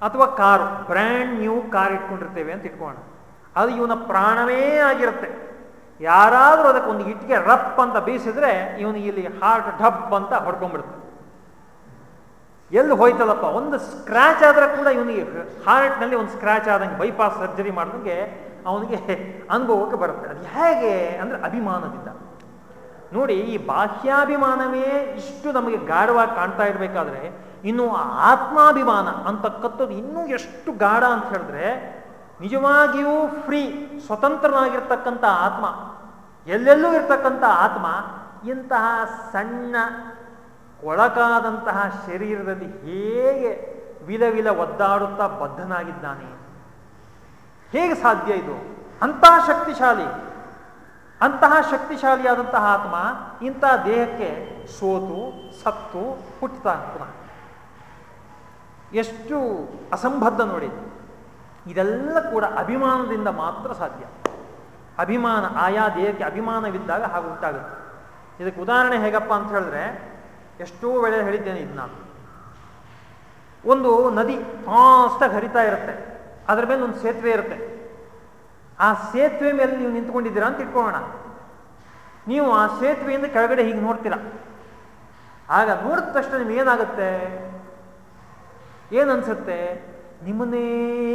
[SPEAKER 1] ಅಥವಾ ಕಾರು, ಬ್ರ್ಯಾಂಡ್ ನ್ಯೂ ಕಾರ್ ಇಟ್ಕೊಂಡಿರ್ತೇವೆ ಅಂತ ಇಟ್ಕೋಣ ಅದು ಇವನ ಪ್ರಾಣವೇ ಆಗಿರುತ್ತೆ. ಯಾರಾದರೂ ಅದಕ್ಕೆ ಒಂದು ಇಟ್ಟಿಗೆ ರಪ್ ಅಂತ ಬೀಸಿದ್ರೆ ಇವನು ಇಲ್ಲಿ ಹಾರ್ಟ್ ಢಬ್ ಅಂತ ಹೊಡ್ಕೊಂಡ್ಬಿಡುತ್ತೆ. ಎಲ್ಲಿ ಹೋಯ್ತಲ್ಲಪ್ಪ, ಒಂದು ಸ್ಕ್ರಾಚ್ ಆದರೆ ಕೂಡ ಇವನಿಗೆ ಹಾರ್ಟ್ನಲ್ಲಿ ಒಂದು ಸ್ಕ್ರಾಚ್ ಆದಂಗೆ ಬೈಪಾಸ್ ಸರ್ಜರಿ ಮಾಡಿದಂಗೆ ಅವನಿಗೆ ಅನುಭವಕ್ಕೆ ಬರುತ್ತೆ. ಅದು ಹೇಗೆ ಅಂದರೆ ಅಭಿಮಾನದಿಂದ. ನೋಡಿ, ಈ ಬಾಹ್ಯಾಭಿಮಾನವೇ ಇಷ್ಟು ನಮಗೆ ಗಾಢವಾಗಿ ಕಾಣ್ತಾ ಇರಬೇಕಾದ್ರೆ, ಇನ್ನು ಆತ್ಮಾಭಿಮಾನ ಅಂತಕ್ಕಂಥದ್ದು ಇನ್ನೂ ಎಷ್ಟು ಗಾಢ ಅಂತ ಹೇಳಿದ್ರೆ, ನಿಜವಾಗಿಯೂ ಫ್ರೀ, ಸ್ವತಂತ್ರನಾಗಿರ್ತಕ್ಕಂಥ ಆತ್ಮ, ಎಲ್ಲೆಲ್ಲೂ ಇರ್ತಕ್ಕಂಥ ಆತ್ಮ, ಇಂತಹ ಸಣ್ಣ, ಕೊಳಕಾದಂತಹ ಶರೀರದಲ್ಲಿ ಹೇಗೆ ವಿಲ ವಿಲ ಒದ್ದಾಡುತ್ತಾ ಬದ್ಧನಾಗಿದ್ದಾನೆ? ಹೇಗೆ ಸಾಧ್ಯ ಇದು? ಅಂತಹ ಶಕ್ತಿಶಾಲಿ ಅಂತಹ ಶಕ್ತಿಶಾಲಿಯಾದಂತಹ ಆತ್ಮ ಇಂತಹ ದೇಹಕ್ಕೆ ಸೋತು, ಸತ್ತು ಹುಟ್ಟುತ್ತಾನೆ ಪುನಃ. ಎಷ್ಟು ಅಸಂಬದ್ಧ ನೋಡಿ. ಇದೆಲ್ಲ ಕೂಡ ಅಭಿಮಾನದಿಂದ ಮಾತ್ರ ಸಾಧ್ಯ. ಅಭಿಮಾನ, ಆಯಾ ದೇಹಕ್ಕೆ ಅಭಿಮಾನವಿದ್ದಾಗ ಹಾಗೆ ಉಂಟಾಗುತ್ತೆ. ಇದಕ್ಕೆ ಉದಾಹರಣೆ ಹೇಗಪ್ಪ ಅಂತ ಹೇಳಿದ್ರೆ, ಎಷ್ಟೋ ವೇಳೆ ಹೇಳಿದ್ದೇನೆ ಇದು ನಾನು. ಒಂದು ನದಿ ಫಾಸ್ಟಾಗಿ ಹರಿತಾ ಇರುತ್ತೆ. ಅದರ ಮೇಲೆ ಒಂದು ಸೇತುವೆ ಇರುತ್ತೆ. ಆ ಸೇತುವೆ ಮೇಲೆ ನೀವು ನಿಂತ್ಕೊಂಡಿದ್ದೀರಾ ಅಂತ ಇಟ್ಕೊಳ್ಳೋಣ ನೀವು ಆ ಸೇತುವೆಯಿಂದ ಕೆಳಗಡೆ ಹೀಗೆ ನೋಡ್ತೀರ. ಆಗ ನೋಡಿದ ತಕ್ಷಣ ನಿಮ್ಗೆ ಏನಾಗುತ್ತೆ? ಏನನ್ಸುತ್ತೆ ನಿಮ್ಮನ್ನೇ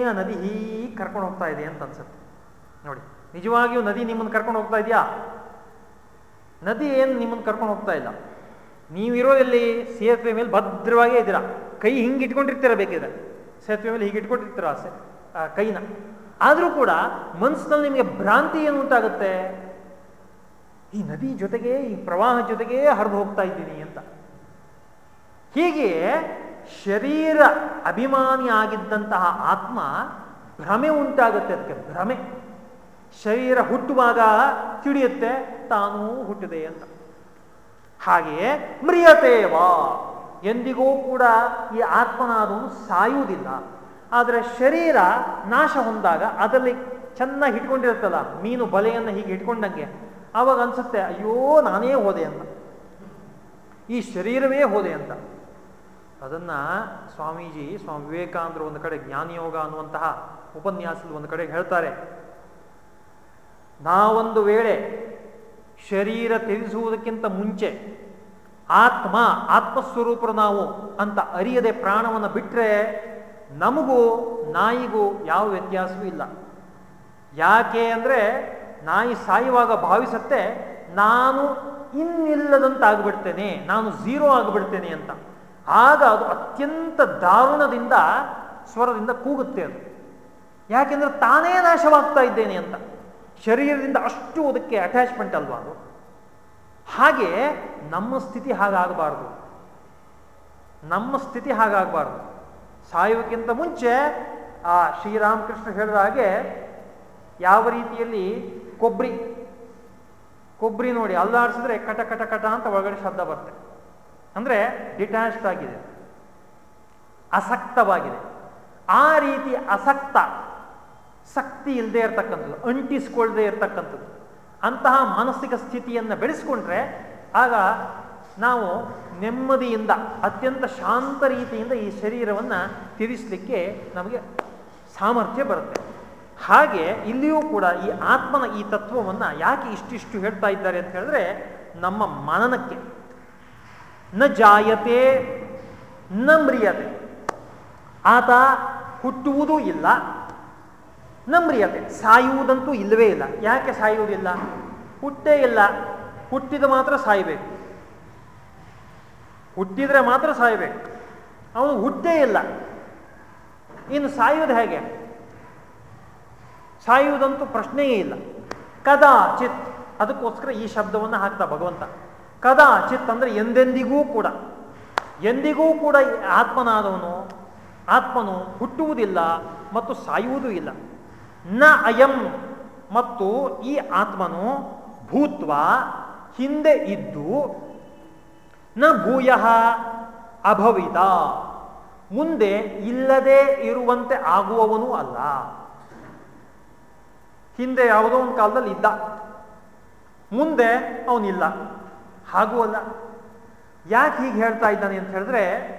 [SPEAKER 1] ಆ ನದಿ ಹೀಗೆ ಕರ್ಕೊಂಡು ಹೋಗ್ತಾ ಇದೆ ಅಂತ ಅನ್ಸುತ್ತೆ. ನೋಡಿ, ನಿಜವಾಗಿಯೂ ನದಿ ನಿಮ್ಮನ್ನು ಕರ್ಕೊಂಡು ಹೋಗ್ತಾ ಇದೆಯಾ? ನದಿ ಏನು ನಿಮ್ಮನ್ನು ಕರ್ಕೊಂಡು ಹೋಗ್ತಾ ಇಲ್ಲ. ನೀವಿರೋ ಇಲ್ಲಿ ಸೇತುವೆ ಮೇಲೆ ಭದ್ರವಾಗೇ ಇದ್ದೀರಾ. ಕೈ ಹಿಂಗೆ ಇಟ್ಕೊಂಡಿರ್ತೀರ ಬೇಕಿದ್ರೆ. ಸೇತುವೆ ಮೇಲೆ ಹೀಗೆ ಇಟ್ಕೊಂಡಿರ್ತೀರ ಆ ಕೈನ. ಆದರೂ ಕೂಡ ಮನಸ್ಸಿನಲ್ಲಿ ನಿಮಗೆ ಭ್ರಾಂತಿ ಏನು ಉಂಟಾಗುತ್ತೆ? ಈ ನದಿ ಜೊತೆಗೆ, ಈ ಪ್ರವಾಹ ಜೊತೆಗೆ ಹರಿದು ಹೋಗ್ತಾ ಇದ್ದೀನಿ ಅಂತ. ಹೀಗೆ ಶರೀರ ಅಭಿಮಾನಿ ಆಗಿದ್ದಂತಹ ಆತ್ಮ ಭ್ರಮೆ ಉಂಟಾಗುತ್ತೆ, ಅದಕ್ಕೆ ಭ್ರಮೆ. ಶರೀರ ಹುಟ್ಟುವಾಗ ತಿಳಿಯುತ್ತೆ, ತಾನೂ ಹುಟ್ಟಿದೆ ಅಂತ. ಹಾಗೆಯೇ ಮ್ರಿಯತೇವಾ ಎಂದಿಗೂ ಕೂಡ ಈ ಆತ್ಮನಾದವನು ಸಾಯುವುದಿಲ್ಲ. ಆದರೆ ಶರೀರ ನಾಶ ಹೊಂದಾಗ ಅದರಲ್ಲಿ ಚೆನ್ನಾಗಿ ಇಟ್ಕೊಂಡಿರುತ್ತಲ್ಲ ಮೀನು ಬಲೆಯನ್ನು ಹೀಗೆ ಇಟ್ಕೊಂಡಂಗೆ ಆವಾಗ ಅನ್ಸುತ್ತೆ, ಅಯ್ಯೋ, ನಾನೇ ಹೋದೆ ಅಂತ. ಈ ಶರೀರವೇ ಹೋದೆ ಅಂತ. ಅದನ್ನ ಸ್ವಾಮೀಜಿ, ಸ್ವಾಮಿ ವಿವೇಕಾನಂದರು ಒಂದು ಕಡೆ ಜ್ಞಾನಯೋಗ ಅನ್ನುವಂತಹ ಉಪನ್ಯಾಸದ ಒಂದು ಕಡೆ ಹೇಳ್ತಾರೆ. ನಾವೊಂದು ವೇಳೆ ಶರೀರ ತ್ಯಜಿಸುವುದಕ್ಕಿಂತ ಮುಂಚೆ ಆತ್ಮ, ಆತ್ಮಸ್ವರೂಪರು ನಾವು ಅಂತ ಅರಿಯದೆ ಪ್ರಾಣವನ್ನು ಬಿಟ್ಟರೆ ನಮಗೂ ನಾಯಿಗೂ ಯಾವ ವ್ಯತ್ಯಾಸವೂ ಇಲ್ಲ. ಯಾಕೆ ಅಂದರೆ ನಾಯಿ ಸಾಯುವಾಗ ಭಾವಿಸತ್ತೆ, ನಾನು ಇನ್ನಿಲ್ಲದಂತಾಗ್ಬಿಡ್ತೇನೆ, ನಾನು ಝೀರೋ ಆಗಿಬಿಡ್ತೇನೆ ಅಂತ. ಆಗ ಅದು ಅತ್ಯಂತ ದಾರುಣದಿಂದ ಸ್ವರದಿಂದ ಕೂಗುತ್ತೆ ಅದು. ಯಾಕೆಂದ್ರೆ ತಾನೇ ನಾಶವಾಗ್ತಾ ಇದ್ದೇನೆ ಅಂತ. ಶರೀರದಿಂದ ಅಷ್ಟು ಅದಕ್ಕೆ ಅಟ್ಯಾಚ್ಮೆಂಟ್ ಅಲ್ವಾ ಅದು. ಹಾಗೆ ನಮ್ಮ ಸ್ಥಿತಿ ಹಾಗಾಗಬಾರ್ದು. ನಮ್ಮ ಸ್ಥಿತಿ ಹಾಗಾಗಬಾರ್ದು. ಸಾಯುವಕ್ಕಿಂತ ಮುಂಚೆ ಆ ಶ್ರೀರಾಮಕೃಷ್ಣ ಹೇಳಿದ ಹಾಗೆ ಯಾವ ರೀತಿಯಲ್ಲಿ ಕೊಬ್ಬರಿ ಕೊಬ್ಬರಿ ನೋಡಿ ಅಲ್ಲಾಡಿಸಿದ್ರೆ ಕಟ ಕಟ ಕಟ ಅಂತ ಒಳಗಡೆ ಶಬ್ದ ಬರುತ್ತೆ. ಅಂದರೆ ಡಿಟ್ಯಾಚ್ಡ್ ಆಗಿದೆ. ಅಸಕ್ತವಾಗಿದೆ. ಆ ರೀತಿ ಅಸಕ್ತ ಶಕ್ತಿ ಇಲ್ಲದೆ ಇರತಕ್ಕಂಥದ್ದು ಅಂಟಿಸ್ಕೊಳ್ಳದೆ ಇರತಕ್ಕಂಥದ್ದು, ಅಂತಹ ಮಾನಸಿಕ ಸ್ಥಿತಿಯನ್ನು ಬೆಳೆಸ್ಕೊಂಡ್ರೆ ಆಗ ನಾವು ನೆಮ್ಮದಿಯಿಂದ, ಅತ್ಯಂತ ಶಾಂತ ರೀತಿಯಿಂದ ಈ ಶರೀರವನ್ನು ತಿರಿಸಲಿಕ್ಕೆ ನಮಗೆ ಸಾಮರ್ಥ್ಯ ಬರುತ್ತೆ. ಹಾಗೆ ಇಲ್ಲಿಯೂ ಕೂಡ ಈ ಆತ್ಮನ ಈ ತತ್ವವನ್ನು ಯಾಕೆ ಇಷ್ಟಿಷ್ಟು ಹೇಳ್ತಾ ಇದ್ದಾರೆ ಅಂತ ಹೇಳಿದ್ರೆ, ನಮ್ಮ ಮನನಕ್ಕೆ. ನ ಜಾಯತೆ, ನ ಮ್ರಿಯತೆ. ಆತ ಹುಟ್ಟುವುದೂ ಇಲ್ಲ, ನ ಮ್ರಿಯತೆ. ಸಾಯುವುದಂತೂ ಇಲ್ಲವೇ ಇಲ್ಲ. ಯಾಕೆ ಸಾಯುವುದಿಲ್ಲ? ಹುಟ್ಟೇ ಇಲ್ಲ. ಹುಟ್ಟಿದ ಮಾತ್ರ ಸಾಯಬೇಕು. ಹುಟ್ಟಿದ್ರೆ ಮಾತ್ರ ಸಾಯಬೇಕು. ಅವನು ಹುಟ್ಟೇ ಇಲ್ಲ. ಇನ್ನು ಸಾಯುವುದು ಹೇಗೆ? ಸಾಯುವುದಂತೂ ಪ್ರಶ್ನೆಯೇ ಇಲ್ಲ. ಕದಾಚಿತ್, ಅದಕ್ಕೋಸ್ಕರ ಈ ಶಬ್ದವನ್ನು ಹಾಕ್ತಾ ಭಗವಂತ. ಕದಾಚಿತ್ ಅಂದರೆ ಎಂದೆಂದಿಗೂ ಕೂಡ. ಎಂದಿಗೂ ಕೂಡ ಆತ್ಮನಾದವನು, ಆತ್ಮನು ಹುಟ್ಟುವುದಿಲ್ಲ ಮತ್ತು ಸಾಯುವುದೂ ಇಲ್ಲ. ನ ಅಯಂ ಮತ್ತು ಈ ಆತ್ಮನು ಭೂತ್ವ, ಹಿಂದೆ ಇದ್ದು ನ ಭೂಯ ಅಭವಿತ ಮುಂದೆ ಇಲ್ಲದೆ ಇರುವಂತೆ ಆಗುವವನೂ ಅಲ್ಲ. ಹಿಂದೆ ಯಾವುದೋ ಒಂದು ಕಾಲದಲ್ಲಿ ಇದ್ದ. ಮುಂದೆ ಅವನಿಲ್ಲ. ಹಾಗೂ ಅಲ್ಲ. ಯಾಕೆ ಹೀಗೆ ಹೇಳ್ತಾ ಇದ್ದಾನೆ ಅಂತ ಹೇಳಿದ್ರೆ,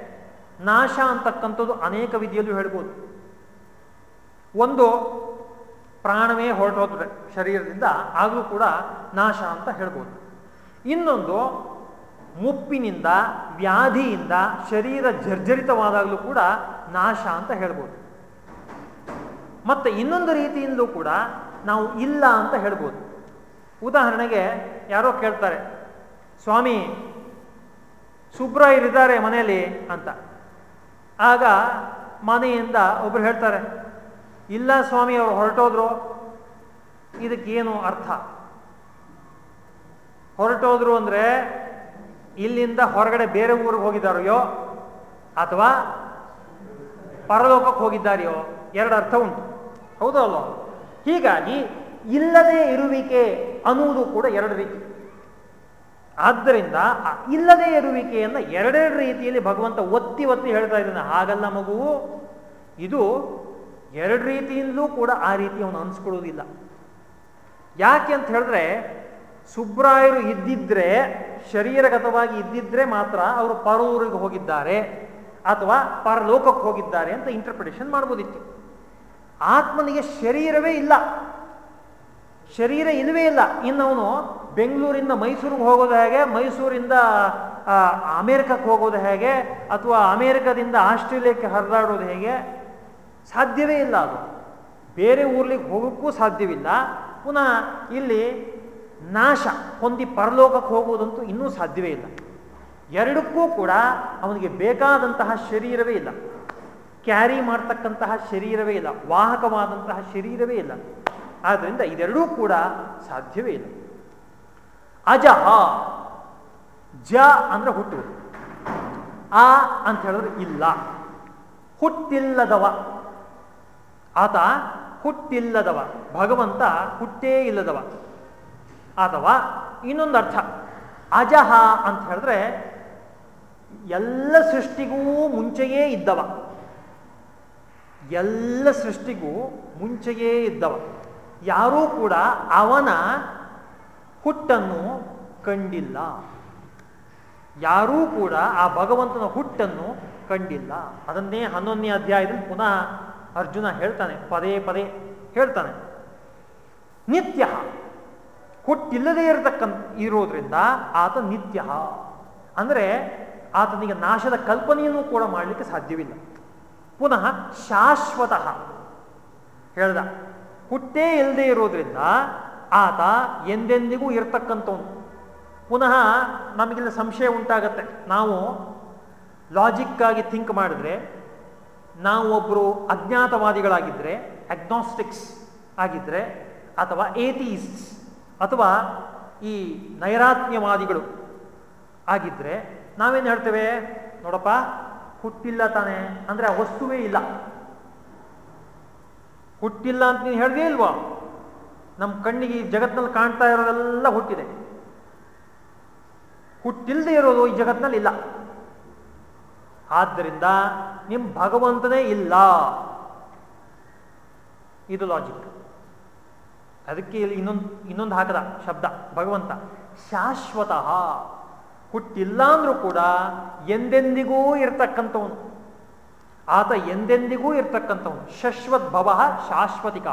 [SPEAKER 1] ನಾಶ ಅಂತಕ್ಕಂಥದ್ದು ಅನೇಕ ವಿಧಿಯಲ್ಲೂ ಹೇಳ್ಬೋದು. ಒಂದು ಪ್ರಾಣವೇ ಹೊರಟೋದ್ರೆ ಶರೀರದಿಂದ ಆಗಲೂ ಕೂಡ ನಾಶ ಅಂತ ಹೇಳ್ಬೋದು. ಇನ್ನೊಂದು ಮುಪ್ಪಿನಿಂದ, ವ್ಯಾಧಿಯಿಂದ, ಶರೀರ ಜರ್ಜರಿತವಾದಾಗಲೂ ಕೂಡ ನಾಶ ಅಂತ ಹೇಳ್ಬೋದು. ಮತ್ತೆ ಇನ್ನೊಂದು ರೀತಿಯಿಂದಲೂ ಕೂಡ ನಾವು ಇಲ್ಲ ಅಂತ ಹೇಳ್ಬೋದು. ಉದಾಹರಣೆಗೆ ಯಾರೋ ಕೇಳ್ತಾರೆ, ಸ್ವಾಮಿ ಸುಬ್ರಾಯರಿದ್ದಾರೆ ಮನೆಯಲ್ಲಿ ಅಂತ. ಆಗ ಮನೆಯಿಂದ ಒಬ್ರು ಹೇಳ್ತಾರೆ, ಇಲ್ಲ ಸ್ವಾಮಿ, ಅವರು ಹೊರಟೋದ್ರು. ಇದಕ್ಕೇನು ಅರ್ಥ? ಹೊರಟೋದ್ರು ಅಂದ್ರೆ ಇಲ್ಲಿಂದ ಹೊರಗಡೆ ಬೇರೆ ಊರಿಗೆ ಹೋಗಿದ್ದಾರೆಯೋ ಅಥವಾ ಪರಲೋಕಕ್ಕೆ ಹೋಗಿದ್ದಾರೆಯೋ ಎರಡು ಅರ್ಥ ಉಂಟು. ಹೌದು ಹೀಗಾಗಿ ಇಲ್ಲದೆ ಇರುವಿಕೆ ಅನ್ನುವುದು ಕೂಡ ಎರಡು ರೀತಿ. ಆದ್ದರಿಂದ ಇಲ್ಲದೆ ಇರುವಿಕೆಯನ್ನು ಎರಡೆರಡು ರೀತಿಯಲ್ಲಿ ಭಗವಂತ ಒತ್ತಿ ಒತ್ತಿ ಹೇಳ್ತಾ ಇದ್ದಾನೆ. ಹಾಗಲ್ಲ ಮಗುವು ಇದು ಎರಡು ರೀತಿಯಿಂದಲೂ ಕೂಡ ಆ ರೀತಿ ಅವನು ಅನ್ಸ್ಕೊಳ್ಳೋದಿಲ್ಲ ಯಾಕೆ ಅಂತ ಹೇಳಿದ್ರೆ ಸುಬ್ರಾಯರು ಇದ್ದಿದ್ರೆ, ಶರೀರಗತವಾಗಿ ಇದ್ದಿದ್ರೆ ಮಾತ್ರ ಅವರು ಪರೂರಿಗೆ ಹೋಗಿದ್ದಾರೆ ಅಥವಾ ಪರಲೋಕಕ್ಕೆ ಹೋಗಿದ್ದಾರೆ ಅಂತ ಇಂಟರ್ಪ್ರಿಟೇಷನ್ ಮಾಡ್ಬೋದಿತ್ತು. ಆತ್ಮನಿಗೆ ಶರೀರವೇ ಇಲ್ಲ. ಶರೀರ ಇಲ್ಲವೇ ಇಲ್ಲ. ಇನ್ನವನು ಬೆಂಗಳೂರಿಂದ ಮೈಸೂರಿಗೆ ಹೋಗೋದು ಹೇಗೆ, ಮೈಸೂರಿಂದ ಅಮೇರಿಕಕ್ಕೆ ಹೋಗೋದು ಹೇಗೆ, ಅಥವಾ ಅಮೇರಿಕದಿಂದ ಆಸ್ಟ್ರೇಲಿಯಾಕ್ಕೆ ಹರಿದಾಡೋದು ಹೇಗೆ? ಸಾಧ್ಯವೇ ಇಲ್ಲ ಅದು. ಬೇರೆ ಊರ್ಲಿಕ್ಕೆ ಹೋಗೋಕ್ಕೂ ಸಾಧ್ಯವಿಲ್ಲ. ಪುನಃ ಇಲ್ಲಿ ನಾಶ, ಹೊಂದಿ ಪರಲೋಕಕ್ಕೆ ಹೋಗುವುದಂತೂ ಇನ್ನೂ ಸಾಧ್ಯವೇ ಇಲ್ಲ. ಎರಡಕ್ಕೂ ಕೂಡ ಅವನಿಗೆ ಬೇಕಾದಂತಹ ಶರೀರವೇ ಇಲ್ಲ. ಕ್ಯಾರಿ ಮಾಡ್ತಕ್ಕಂತಹ ಶರೀರವೇ ಇಲ್ಲ. ವಾಹಕವಾದಂತಹ ಶರೀರವೇ ಇಲ್ಲ. ಆದ್ದರಿಂದ ಇದೆರಡೂ ಕೂಡ ಸಾಧ್ಯವೇ ಇಲ್ಲ. ಅಜಹ, ಜ ಅಂದ್ರೆ ಹುಟ್ಟುವುದು ಆ ಅಂತ ಹೇಳಿದ್ರೆ ಇಲ್ಲ. ಹುಟ್ಟಿಲ್ಲದವ. ಆತ ಹುಟ್ಟಿಲ್ಲದವ. ಭಗವಂತ ಹುಟ್ಟೇ ಇಲ್ಲದವ. ಅಥವಾ ಇನ್ನೊಂದು ಅರ್ಥ, ಅಜಹ ಅಂತ ಹೇಳಿದ್ರೆ ಎಲ್ಲ ಸೃಷ್ಟಿಗೂ ಮುಂಚೆಯೇ ಇದ್ದವ. ಎಲ್ಲ ಸೃಷ್ಟಿಗೂ ಮುಂಚೆಯೇ ಇದ್ದವ. ಯಾರೂ ಕೂಡ ಅವನ ಹುಟ್ಟನ್ನು ಕಂಡಿಲ್ಲ. ಯಾರೂ ಕೂಡ ಆ ಭಗವಂತನ ಹುಟ್ಟನ್ನು ಕಂಡಿಲ್ಲ. ಅದನ್ನೇ ಹನ್ನೊಂದನೇ ಅಧ್ಯಾಯದಲ್ಲಿ ಪುನಃ ಅರ್ಜುನ ಹೇಳ್ತಾನೆ, ಪದೇ ಪದೇ ಹೇಳ್ತಾನೆ. ನಿತ್ಯ ಹುಟ್ಟಿಲ್ಲದೆ ಇರತಕ್ಕಂಥ, ಇರೋದ್ರಿಂದ ಆತ ನಿತ್ಯ. ಅಂದರೆ ಆತನಿಗೆ ನಾಶದ ಕಲ್ಪನೆಯನ್ನು ಕೂಡ ಮಾಡಲಿಕ್ಕೆ ಸಾಧ್ಯವಿಲ್ಲ. ಪುನಃ ಶಾಶ್ವತ ಹೇಳ್ದ, ಹುಟ್ಟೇ ಇಲ್ಲದೆ ಇರೋದ್ರಿಂದ ಆತ ಎಂದೆಂದಿಗೂ ಇರತಕ್ಕಂಥವನು. ಪುನಃ ನಮಗಿಲ್ಲ ಸಂಶಯ ಉಂಟಾಗತ್ತೆ. ನಾವು ಲಾಜಿಕ್ಕಾಗಿ ಥಿಂಕ್ ಮಾಡಿದ್ರೆ, ನಾವು ಒಬ್ಬರು ಅಜ್ಞಾತವಾದಿಗಳಾಗಿದ್ದರೆ ಅಗ್ನಾಸ್ಟಿಕ್ಸ್ ಆಗಿದ್ದರೆ ಅಥವಾ ಏತೀಸ್ಟ್ಸ್ ಅಥವಾ ಈ ನೈರಾತ್ಮ್ಯವಾದಿಗಳು ಆಗಿದ್ದರೆ ನಾವೇನು ಹೇಳ್ತೇವೆ? ನೋಡಪ್ಪ, ಹುಟ್ಟಿಲ್ಲ ತಾನೆ. ಅಂದರೆ ಆ ವಸ್ತುವೇ ಇಲ್ಲ. ಹುಟ್ಟಿಲ್ಲ ಅಂತ ನೀನು ಹೇಳಿದೆ ಇಲ್ವಾ? ನಮ್ಮ ಕಣ್ಣಿಗೆ ಈ ಜಗತ್ತಿನಲ್ಲಿ ಕಾಣ್ತಾ ಇರೋದೆಲ್ಲ ಹುಟ್ಟಿದೆ. ಹುಟ್ಟಿಲ್ಲದೆ ಇರೋದು ಈ ಜಗತ್ತಿನಲ್ಲಿ ಇಲ್ಲ. ಆದ್ದರಿಂದ ನಿಮ್ಮ ಭಗವಂತನೇ ಇಲ್ಲ. ಇದು ಲಾಜಿಕ್ ಅದಕ್ಕೆ ಇಲ್ಲಿ ಇನ್ನೊಂದು ಇನ್ನೊಂದು ಹಾಕದ ಶಬ್ದ, ಭಗವಂತ. ಶಾಶ್ವತಃ ಹುಟ್ಟಿಲ್ಲ ಅಂದ್ರೂ ಕೂಡ ಎಂದೆಂದಿಗೂ ಇರ್ತಕ್ಕಂಥವನು. ಆತ ಎಂದೆಂದಿಗೂ ಇರ್ತಕ್ಕಂಥವನು. ಶಶ್ವತ್ ಭವ ಶಾಶ್ವತಿಕ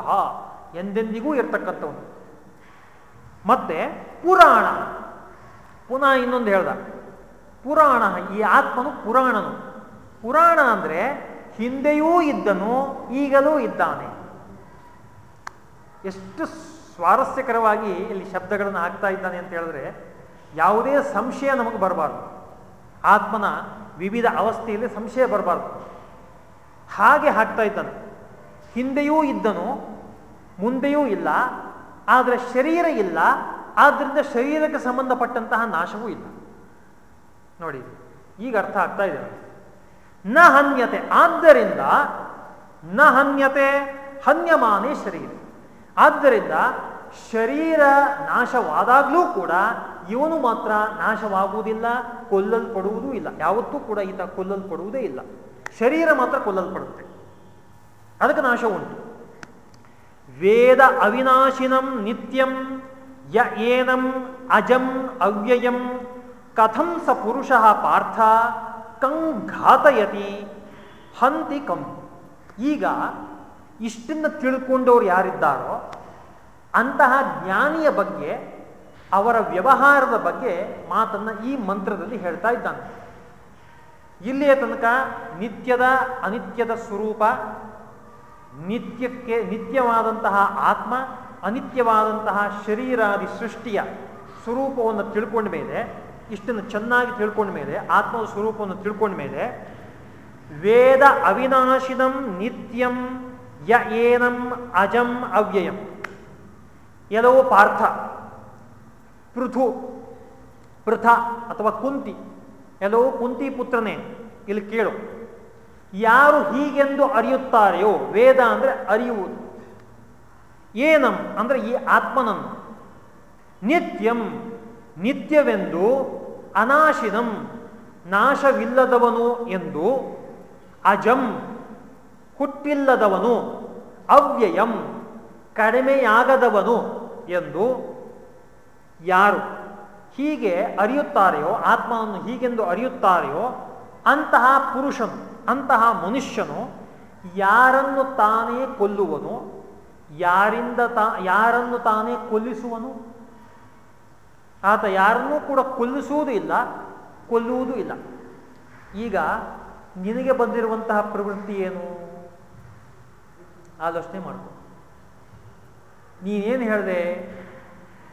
[SPEAKER 1] ಎಂದೆಂದಿಗೂ ಇರ್ತಕ್ಕಂಥವನು. ಮತ್ತೆ ಪುರಾಣ. ಪುನಃ ಇನ್ನೊಂದು ಹೇಳ್ದ. ಪುರಾಣ, ಈ ಆತ್ಮನು ಪುರಾಣನು. ಪುರಾಣ ಅಂದ್ರೆ ಹಿಂದೆಯೂ ಇದ್ದನು, ಈಗಲೂ ಇದ್ದಾನೆ. ಎಷ್ಟು ಸ್ವಾರಸ್ಯಕರವಾಗಿ ಇಲ್ಲಿ ಶಬ್ದಗಳನ್ನು ಹಾಕ್ತಾ ಇದ್ದಾನೆ ಅಂತ ಹೇಳಿದ್ರೆ ಯಾವುದೇ ಸಂಶಯ ನಮಗೆ ಬರಬಾರ್ದು. ಆತ್ಮನ ವಿವಿಧ ಅವಸ್ಥೆಯಲ್ಲಿ ಸಂಶಯ ಬರಬಾರ್ದು. ಹಾಗೆ ಹಾಕ್ತಾ ಇದ್ದಾನೆ. ಹಿಂದೆಯೂ ಇದ್ದನು, ಮುಂದೆಯೂ ಇಲ್ಲ, ಆದರೆ ಶರೀರ ಇಲ್ಲ ಆದ್ದರಿಂದ ಶರೀರಕ್ಕೆ ಸಂಬಂಧಪಟ್ಟಂತಹ ನಾಶವೂ ಇಲ್ಲ. ನೋಡಿ, ಈಗ ಅರ್ಥ ಆಗ್ತಾ ಇದೆ. ನ ಹನ್ಯತೆ, ಆದ್ದರಿಂದ ನ ಹನ್ಯತೆ ಹನ್ಯಮಾನೇ ಶರೀರ. ಆದ್ದರಿಂದ ಶರೀರ ನಾಶವಾದಾಗಲೂ ಕೂಡ ಇವನು ಮಾತ್ರ ನಾಶವಾಗುವುದಿಲ್ಲ, ಕೊಲ್ಲಲ್ಪಡುವುದೂ ಇಲ್ಲ. ಯಾವತ್ತೂ ಕೂಡ ಈತ ಕೊಲ್ಲಲ್ಪಡುವುದೇ ಇಲ್ಲ. ಶರೀರ ಮಾತ್ರ ಕೊಲ್ಲಲ್ಪಡುತ್ತೆ. ಅದಕ್ಕೆ ನಾಶ ಉಂಟು. ವೇದ ಅವಿನಾಶಿನಂ ನಿತ್ಯಂ ಯ ಏನಂ ಅಜಂ ಅವ್ಯಯಂ ಕಥಂ ಸ ಪುರುಷ ಪಾರ್ಥ ಕಂ ಘಾತಯತಿ ಹಂತಿ ಕಂ. ಈಗ ಇಷ್ಟನ್ನು ತಿಳ್ಕೊಂಡವ್ರು ಯಾರಿದ್ದಾರೋ ಅಂತಹ ಜ್ಞಾನಿಯ ಬಗ್ಗೆ, ಅವರ ವ್ಯವಹಾರದ ಬಗ್ಗೆ ಮಾತನ್ನ ಈ ಮಂತ್ರದಲ್ಲಿ ಹೇಳ್ತಾ ಇದ್ದಾನೆ. ಇಲ್ಲಿಯ ತನಕ ನಿತ್ಯದ ಅನಿತ್ಯದ ಸ್ವರೂಪ, ನಿತ್ಯಕ್ಕೆ ನಿತ್ಯವಾದಂತಹ ಆತ್ಮ, ಅನಿತ್ಯವಾದಂತಹ ಶರೀರಾದಿ ಸೃಷ್ಟಿಯ ಸ್ವರೂಪವನ್ನು ತಿಳ್ಕೊಂಡ ಮೇಲೆ, ಇಷ್ಟನ್ನು ಚೆನ್ನಾಗಿ ತಿಳ್ಕೊಂಡ ಮೇಲೆ, ಆತ್ಮದ ಸ್ವರೂಪವನ್ನು ತಿಳ್ಕೊಂಡ ಮೇಲೆ, ವೇದ ಅವಿನಾಶಿನಂ ನಿತ್ಯಂ ಯ ಏನಂ ಅಜಂ ಅವ್ಯಯಂ. ಎಲ್ಲವೋ ಪಾರ್ಥ, ಪೃಥು, ಪೃಥ ಅಥವಾ ಕುಂತಿ ಎಲ್ಲೋ ಕುಂತಿ ಪುತ್ರನೇ, ಇಲ್ಲಿ ಕೇಳು. ಯಾರು ಹೀಗೆಂದು ಅರಿಯುತ್ತಾರೆಯೋ, ವೇದ ಅಂದರೆ ಅರಿಯುವುದು. ಏನಂ ಅಂದರೆ ಈ ಆತ್ಮನನ್ನು. ನಿತ್ಯಂ, ನಿತ್ಯವೆಂದು ಅನಾಶಿನಂ, ನಾಶವಿಲ್ಲದವನು ಎಂದು ಅಜಂ ಹುಟ್ಟಿಲ್ಲದವನು, ಅವ್ಯಯಂ ಕಡಿಮೆಯಾಗದವನು ಎಂದು ಯಾರು ಹೀಗೆ ಅರಿಯುತ್ತಾರೆಯೋ, ಆತ್ಮವನ್ನು ಹೀಗೆಂದು ಅರಿಯುತ್ತಾರೆಯೋ, ಅಂತಹ ಪುರುಷನು, ಅಂತಹ ಮನುಷ್ಯನು ಯಾರನ್ನು ತಾನೇ ಕೊಲ್ಲುವನು, ಯಾರಿಂದ ತಾ, ಯಾರನ್ನು ತಾನೇ ಕೊಲ್ಲಿಸುವನು? ಆತ ಯಾರನ್ನೂ ಕೂಡ ಕೊಲ್ಲಿಸುವುದೂ ಇಲ್ಲ, ಕೊಲ್ಲುವುದೂ ಇಲ್ಲ. ಈಗ ನಿನಗೆ ಬಂದಿರುವಂತಹ ಪ್ರವೃತ್ತಿ ಏನು? ಆಲೋಚನೆ ಮಾಡ್ಕೊ. ನೀನೇನು ಹೇಳಿದೆ?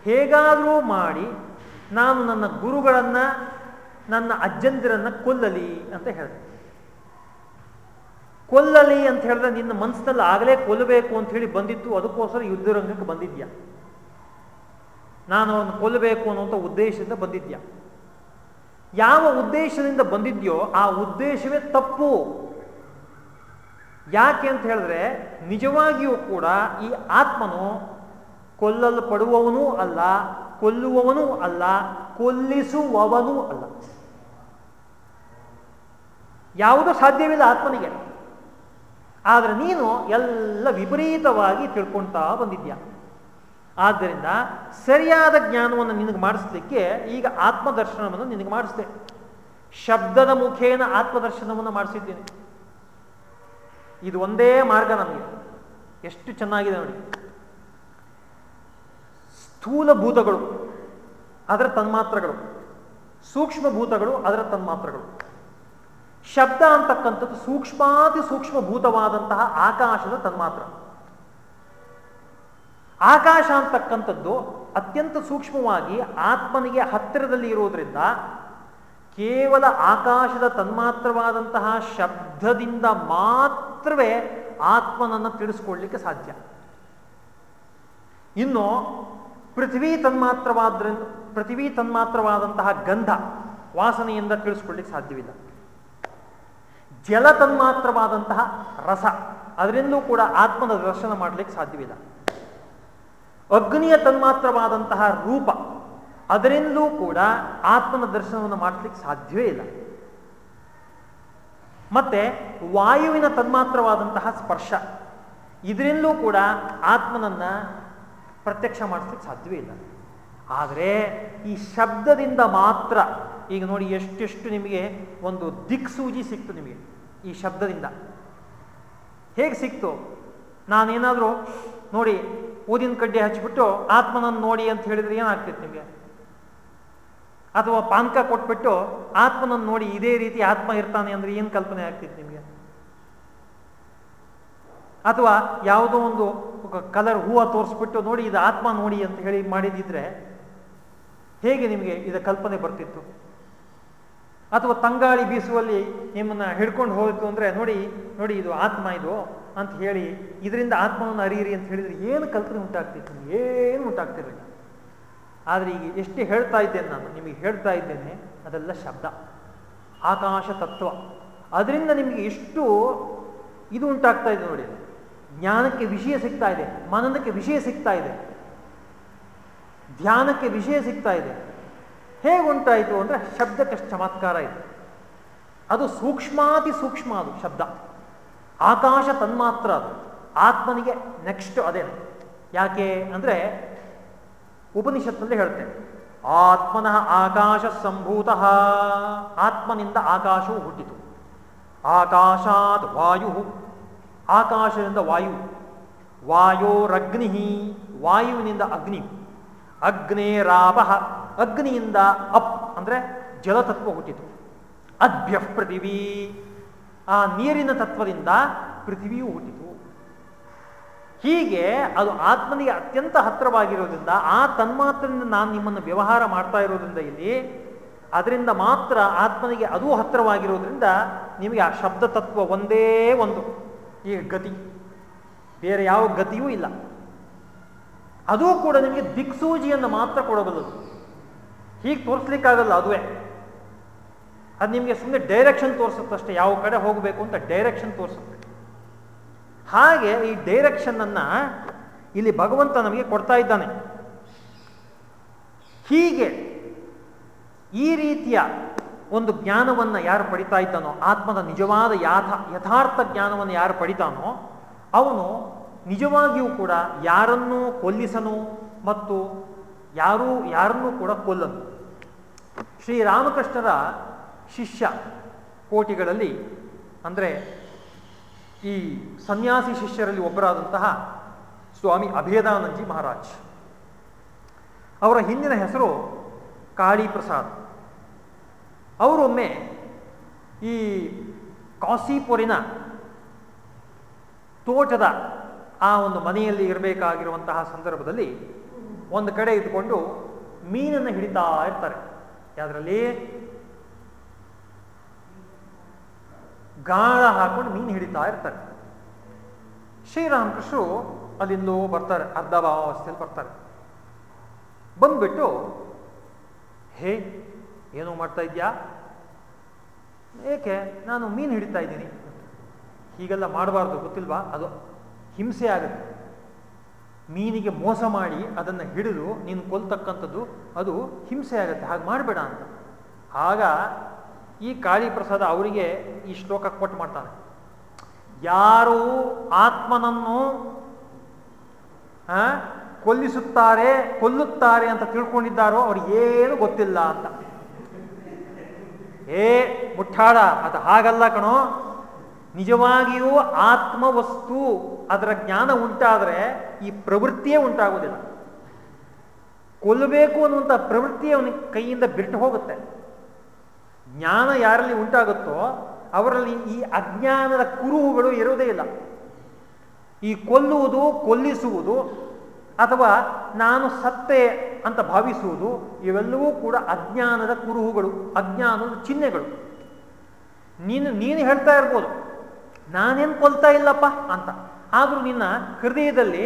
[SPEAKER 1] ಹೇಗಾದರೂ ಮಾಡಿ ನಾನು ನನ್ನ ಗುರುಗಳನ್ನು, ನನ್ನ ಅಜ್ಜಂದಿರನ್ನು ಕೊಲ್ಲಲಿ ಅಂತ ಹೇಳಿದೆ. ಕೊಲ್ಲಲಿ ಅಂತ ಹೇಳಿದ್ರೆ ನಿನ್ನ ಮನಸ್ಸಿನಲ್ಲಿ ಆಗಲೇ ಕೊಲ್ಲಬೇಕು ಅಂತ ಹೇಳಿ ಬಂದಿತ್ತು, ಅದಕ್ಕೋಸ್ಕರ ಯುದ್ಧರಂಗಕ್ಕೆ ಬಂದಿದ್ಯಾ? ನಾನು ಅವನು ಕೊಲ್ಲಬೇಕು ಅನ್ನುವಂಥ ಉದ್ದೇಶದಿಂದ ಬಂದಿದ್ಯಾ? ಯಾವ ಉದ್ದೇಶದಿಂದ ಬಂದಿದ್ಯೋ, ಆ ಉದ್ದೇಶವೇ ತಪ್ಪು. ಯಾಕೆ ಅಂತ ಹೇಳಿದ್ರೆ, ನಿಜವಾಗಿಯೂ ಕೂಡ ಈ ಆತ್ಮನು ಕೊಲ್ಲಲ್ಪಡುವವನೂ ಅಲ್ಲ, ಕೊಲ್ಲುವವನೂ ಅಲ್ಲ, ಕೊಲ್ಲಿಸುವವನೂ ಅಲ್ಲ. ಯಾವುದೂ ಸಾಧ್ಯವಿಲ್ಲ ಆತ್ಮನಿಗೆ. ಆದರೆ ನೀನು ಎಲ್ಲ ವಿಪರೀತವಾಗಿ ತಿಳ್ಕೊಳ್ತಾ ಬಂದಿದ್ಯಾ. ಆದ್ದರಿಂದ ಸರಿಯಾದ ಜ್ಞಾನವನ್ನು ನಿನಗೆ ಮಾಡಿಸ್ಲಿಕ್ಕೆ ಈಗ ಆತ್ಮದರ್ಶನವನ್ನು ನಿನಗೆ ಮಾಡಿಸ್ದೆ. ಶಬ್ದದ ಮುಖೇನ ಆತ್ಮದರ್ಶನವನ್ನು ಮಾಡಿಸಿದ್ದೀನಿ. ಇದು ಒಂದೇ ಮಾರ್ಗ ನಮಗೆ. ಎಷ್ಟು ಚೆನ್ನಾಗಿದೆ ನೋಡಿ. ಸ್ಥೂಲ ಭೂತಗಳು, ಅದರ ತನ್ಮಾತ್ರಗಳು. ಸೂಕ್ಷ್ಮ ಭೂತಗಳು, ಅದರ ತನ್ಮಾತ್ರಗಳು. ಶಬ್ದ ಅಂತಕ್ಕಂಥದ್ದು ಸೂಕ್ಷ್ಮಾತಿ ಸೂಕ್ಷ್ಮಭೂತವಾದಂತಹ ಆಕಾಶದ ತನ್ಮಾತ್ರ. ಆಕಾಶ ಅಂತಕ್ಕಂಥದ್ದು ಅತ್ಯಂತ ಸೂಕ್ಷ್ಮವಾಗಿ ಆತ್ಮನಿಗೆ ಹತ್ತಿರದಲ್ಲಿ ಇರೋದ್ರಿಂದ ಕೇವಲ ಆಕಾಶದ ತನ್ಮಾತ್ರವಾದಂತಹ ಶಬ್ದದಿಂದ ಮಾತ್ರವೇ ಆತ್ಮನನ್ನು ತಿಳಿಸ್ಕೊಳ್ಳಿಕ್ಕೆ ಸಾಧ್ಯ. ಇನ್ನು ಪೃಥ್ವಿ ತನ್ಮಾತ್ರವಾದ್ರ, ಪೃಥ್ವಿ ತನ್ಮಾತ್ರವಾದಂತಹ ಗಂಧ ವಾಸನೆಯಿಂದ ತಿಳಿಸ್ಕೊಳ್ಳಿಕ್ಕೆ ಸಾಧ್ಯವಿಲ್ಲ. ಜಲ ತನ್ಮಾತ್ರವಾದಂತಹ ರಸ ಅದರಿಂದಲೂ ಕೂಡ ಆತ್ಮದ ದರ್ಶನ ಮಾಡಲಿಕ್ಕೆ ಸಾಧ್ಯವಿಲ್ಲ. ಅಗ್ನಿಯ ತನ್ಮಾತ್ರವಾದಂತಹ ರೂಪ ಅದರಿಂದಲೂ ಕೂಡ ಆತ್ಮನ ದರ್ಶನವನ್ನು ಮಾಡಲಿಕ್ಕೆ ಸಾಧ್ಯವೇ ಇಲ್ಲ. ಮತ್ತೆ ವಾಯುವಿನ ತನ್ಮಾತ್ರವಾದಂತಹ ಸ್ಪರ್ಶ. ಇದರಿಂದಲೂ ಕೂಡ ಆತ್ಮನನ್ನ ಪ್ರತ್ಯಕ್ಷ ಮಾಡಿಸ್ಲಿಕ್ಕೆ ಸಾಧ್ಯವೇ ಇಲ್ಲ. ಆದರೆ ಈ ಶಬ್ದದಿಂದ ಮಾತ್ರ, ಈಗ ನೋಡಿ ಎಷ್ಟೆಷ್ಟು ನಿಮಗೆ ಒಂದು ದಿಕ್ಸೂಜಿ ಸಿಕ್ತು ನಿಮಗೆ ಈ ಶಬ್ದದಿಂದ. ಹೇಗೆ ಸಿಕ್ತು? ನಾನೇನಾದರೂ ನೋಡಿ ಊದಿನ ಕಡ್ಡಿ ಹಚ್ಚಿಬಿಟ್ಟು ಆತ್ಮನನ್ನು ನೋಡಿ ಅಂತ ಹೇಳಿದ್ರೆ ಏನಾಗ್ತಿತ್ತು ನಿಮಗೆ? ಅಥವಾ ಪಾನ್ಕ ಕೊಟ್ಬಿಟ್ಟು ಆತ್ಮನನ್ನು ನೋಡಿ ಇದೇ ರೀತಿ ಆತ್ಮ ಇರ್ತಾನೆ ಅಂದ್ರೆ ಏನು ಕಲ್ಪನೆ ಆಗ್ತಿತ್ತು ನಿಮಗೆ? ಅಥವಾ ಯಾವುದೋ ಒಂದು ಕಲರ್ ಹೂವು ತೋರಿಸ್ಬಿಟ್ಟು ನೋಡಿ ಇದು ಆತ್ಮ ನೋಡಿ ಅಂತ ಹೇಳಿ ಮಾಡಿದಿದ್ರೆ ಹೇಗೆ ನಿಮಗೆ ಇದ ಕಲ್ಪನೆ ಬರ್ತಿತ್ತು? ಅಥವಾ ತಂಗಾಳಿ ಬೀಸುವಲ್ಲಿ ನಿಮ್ಮನ್ನ ಹಿಡ್ಕೊಂಡು ಹೋಯಿತು ಅಂದ್ರೆ ನೋಡಿ ನೋಡಿ ಇದು ಆತ್ಮ ಇದು ಅಂತ ಹೇಳಿ, ಇದರಿಂದ ಆತ್ಮವನ್ನು ಅರಿಯಿರಿ ಅಂತ ಹೇಳಿದ್ರೆ ಏನು ಕಲ್ಪನೆ ಉಂಟಾಗ್ತಿತ್ತು ಏನು ಉಂಟಾಗ್ತಿರಲಿಲ್ಲ? ಆದರೆ ಈಗ ಎಷ್ಟು ಹೇಳ್ತಾ ಇದ್ದೇನೆ ನಾನು, ನಿಮಗೆ ಹೇಳ್ತಾ ಇದ್ದೇನೆ, ಅದೆಲ್ಲ ಶಬ್ದ. ಆಕಾಶ ತತ್ವ. ಅದರಿಂದ ನಿಮಗೆ ಎಷ್ಟು ಇದು ಉಂಟಾಗ್ತಾ ಇದೆ ನೋಡಿ. ಜ್ಞಾನಕ್ಕೆ ವಿಷಯ ಸಿಗ್ತಾ ಇದೆ, ಮನನಕ್ಕೆ ವಿಷಯ ಸಿಗ್ತಾ ಇದೆ. ಧ್ಯಾನಕ್ಕೆ ವಿಷಯ ಸಿಗ್ತಾ ಇದೆ. ಹೇಗೆ ಉಂಟಾಯಿತು ಅಂದರೆ ಶಬ್ದಕ್ಕೆ ಚಮತ್ಕಾರ ಇದೆ ಅದು ಸೂಕ್ಷ್ಮಾತಿ ಸೂಕ್ಷ್ಮ ಅದು ಶಬ್ದ. ಆಕಾಶ ತನ್ಮಾತ್ರ ಅದು. ಆತ್ಮನಿಗೆ ನೆಕ್ಸ್ಟ್ ಅದೇನು? ಯಾಕೆ ಅಂದರೆ ಉಪನಿಷತ್ನಲ್ಲಿ ಹೇಳ್ತೇನೆ. ಆತ್ಮನಃ ಆಕಾಶ ಸಂಭೂತ, ಆತ್ಮನಿಂದ ಆಕಾಶವು ಹುಟ್ಟಿತು. ಆಕಾಶಾತ್ ವಾಯು, ಆಕಾಶದಿಂದ ವಾಯು. ವಾಯೋರಗ್ನಿ ವಾಯುವಿನಿಂದ ಅಗ್ನಿ. ಅಗ್ನೇರಾಪ ಅಗ್ನಿಯಿಂದ ಅಪ್, ಅಂದರೆ ಜಲತತ್ವ ಹುಟ್ಟಿತು. ಅದ್ಭ್ಯ ಪೃಥಿವಿ. ಆ ನೀರಿನ ತತ್ವದಿಂದ ಪೃಥಿವಿಯು ಹುಟ್ಟಿತು. ಹೀಗೆ ಅದು ಆತ್ಮನಿಗೆ ಅತ್ಯಂತ ಹತ್ತಿರವಾಗಿರೋದ್ರಿಂದ ಆ ತನ್ಮಾತ್ರದಿಂದ ನಾನು ನಿಮ್ಮನ್ನು ವ್ಯವಹಾರ ಮಾಡ್ತಾ ಇರೋದ್ರಿಂದ ಇಲ್ಲಿ, ಅದರಿಂದ ಮಾತ್ರ ಆತ್ಮನಿಗೆ ಅದು ಹತ್ತಿರವಾಗಿರೋದ್ರಿಂದ ನಿಮಗೆ ಆ ಶಬ್ದ ತತ್ವ ಒಂದೇ ಒಂದು, ಈ ಗತಿ. ಬೇರೆ ಯಾವ ಗತಿಯೂ ಇಲ್ಲ. ಅದೂ ಕೂಡ ನಿಮಗೆ ದಿಕ್ಸೂಜಿಯನ್ನು ಮಾತ್ರ ಕೊಡಬಲ್ಲದು. ಹೀಗೆ ತೋರಿಸ್ಲಿಕ್ಕಾಗಲ್ಲ ಅದುವೇ. ಅದು ನಿಮಗೆ ಸುಮ್ಮನೆ ಡೈರೆಕ್ಷನ್ ತೋರಿಸುತ್ತಷ್ಟೇ, ಯಾವ ಕಡೆ ಹೋಗಬೇಕು ಅಂತ ಡೈರೆಕ್ಷನ್ ತೋರಿಸುತ್ತೆ. ಹಾಗೆ ಈ ಡೈರೆಕ್ಷನ್ ಅನ್ನ ಇಲ್ಲಿ ಭಗವಂತ ನಮಗೆ ಕೊಡ್ತಾ ಇದ್ದಾನೆ. ಹೀಗೆ ಈ ರೀತಿಯ ಒಂದು ಜ್ಞಾನವನ್ನು ಯಾರು ಪಡಿತಾ ಇದ್ದಾನೋ, ಆತ್ಮದ ನಿಜವಾದ ಯಾಥ, ಯಥಾರ್ಥ ಜ್ಞಾನವನ್ನು ಯಾರು ಪಡಿತಾನೋ, ಅವನು ನಿಜವಾಗಿಯೂ ಕೂಡ ಯಾರನ್ನೂ ಕೊಲ್ಲಿಸನು ಮತ್ತು ಯಾರೂ, ಯಾರನ್ನೂ ಕೂಡ ಕೊಲ್ಲನು. ಶ್ರೀರಾಮಕೃಷ್ಣರ ಶಿಷ್ಯ ಕೋಟಿಗಳಲ್ಲಿ, ಅಂದರೆ ಈ ಸನ್ಯಾಸಿ ಶಿಷ್ಯರಲ್ಲಿ ಒಬ್ಬರಾದಂತಹ ಸ್ವಾಮಿ ಅಭೇದಾನಂದಜಿ ಮಹಾರಾಜ್. ಅವರ ಹಿಂದಿನ ಹೆಸರು ಕಾಳಿ ಪ್ರಸಾದ್ ಅವರೊಮ್ಮೆ ಈ ಕಾಸಿಪುರಿನ ತೋಟದ ಆ ಒಂದು ಮನೆಯಲ್ಲಿ ಇರಬೇಕಾಗಿರುವಂತಹ ಸಂದರ್ಭದಲ್ಲಿ ಒಂದು ಕಡೆ ಇದ್ಕೊಂಡು ಮೀನನ್ನು ಹಿಡಿತಾ ಇರ್ತಾರೆ. ಯಾವುದರಲ್ಲಿ? ಗಾಳ ಹಾಕೊಂಡು ಮೀನು ಹಿಡಿತಾ ಇರ್ತಾರೆ. ಶ್ರೀರಾಮಕೃಷ್ಣರು ಅಲ್ಲಿಂದೋ ಬರ್ತಾರೆ, ಅರ್ಧ ಭಾವಾವಸ್ಥೆಯಲ್ಲಿ ಬರ್ತಾರೆ. ಬಂದ್ಬಿಟ್ಟು, ಹೇ, ಏನೋ ಮಾಡ್ತಾ ಇದ್ಯಾ? ಏಕೆ, ನಾನು ಮೀನು ಹಿಡಿತಾ ಇದ್ದೀನಿ. ಹೀಗೆಲ್ಲ ಮಾಡಬಾರ್ದು, ಗೊತ್ತಿಲ್ವಾ? ಅದು ಹಿಂಸೆ ಆಗುತ್ತೆ. ಮೀನಿಗೆ ಮೋಸ ಮಾಡಿ ಅದನ್ನು ಹಿಡಿದು ನೀನು ಕೊಲ್ತಕ್ಕಂಥದ್ದು ಅದು ಹಿಂಸೆ ಆಗುತ್ತೆ. ಹಾಗೆ ಮಾಡಬೇಡ ಅಂತ. ಆಗ ಈ ಕಾಳಿಪ್ರಸಾದ ಅವರಿಗೆ ಈ ಶ್ಲೋಕ ಕೊಟ್ಟು ಮಾಡ್ತಾನೆ. ಯಾರು ಆತ್ಮನನ್ನು ಕೊಲ್ಲಿಸುತ್ತಾರೆ, ಕೊಲ್ಲುತ್ತಾರೆ ಅಂತ ತಿಳ್ಕೊಂಡಿದ್ದಾರೋ ಅವ್ರಿಗೆ ಏನು ಗೊತ್ತಿಲ್ಲ ಅಂತ. ಏ ಮುಟ್ಟಾಡ ಅದು ಹಾಗಲ್ಲ ಕಣೋ. ನಿಜವಾಗಿಯೂ ಆತ್ಮ ವಸ್ತು ಅದರ ಜ್ಞಾನ ಉಂಟಾದರೆ ಈ ಪ್ರವೃತ್ತಿಯೇ ಉಂಟಾಗುವುದಿಲ್ಲ. ಕೊಲ್ಲಬೇಕು ಅನ್ನುವಂಥ ಪ್ರವೃತ್ತಿ ಅವನಿಗೆ ಕೈಯಿಂದ ಬಿಟ್ಟು ಹೋಗುತ್ತೆ. ಜ್ಞಾನ ಯಾರಲ್ಲಿ ಉಂಟಾಗುತ್ತೋ ಅವರಲ್ಲಿ ಈ ಅಜ್ಞಾನದ ಕುರುಹುಗಳು ಇರುವುದೇ ಇಲ್ಲ. ಈ ಕೊಲ್ಲುವುದು, ಕೊಲ್ಲಿಸುವುದು ಅಥವಾ ನಾನು ಸತ್ತೆ ಅಂತ ಭಾವಿಸುವುದು ಇವೆಲ್ಲವೂ ಕೂಡ ಅಜ್ಞಾನದ ಕುರುಹುಗಳು, ಅಜ್ಞಾನದ ಚಿಹ್ನೆಗಳು. ನೀನು ನೀನು ಹೇಳ್ತಾ ಇರ್ಬೋದು, ನಾನೇನು ಕೊಲ್ತಾ ಇಲ್ಲಪ್ಪ ಅಂತ. ಆದರೂ ನಿನ್ನ ಹೃದಯದಲ್ಲಿ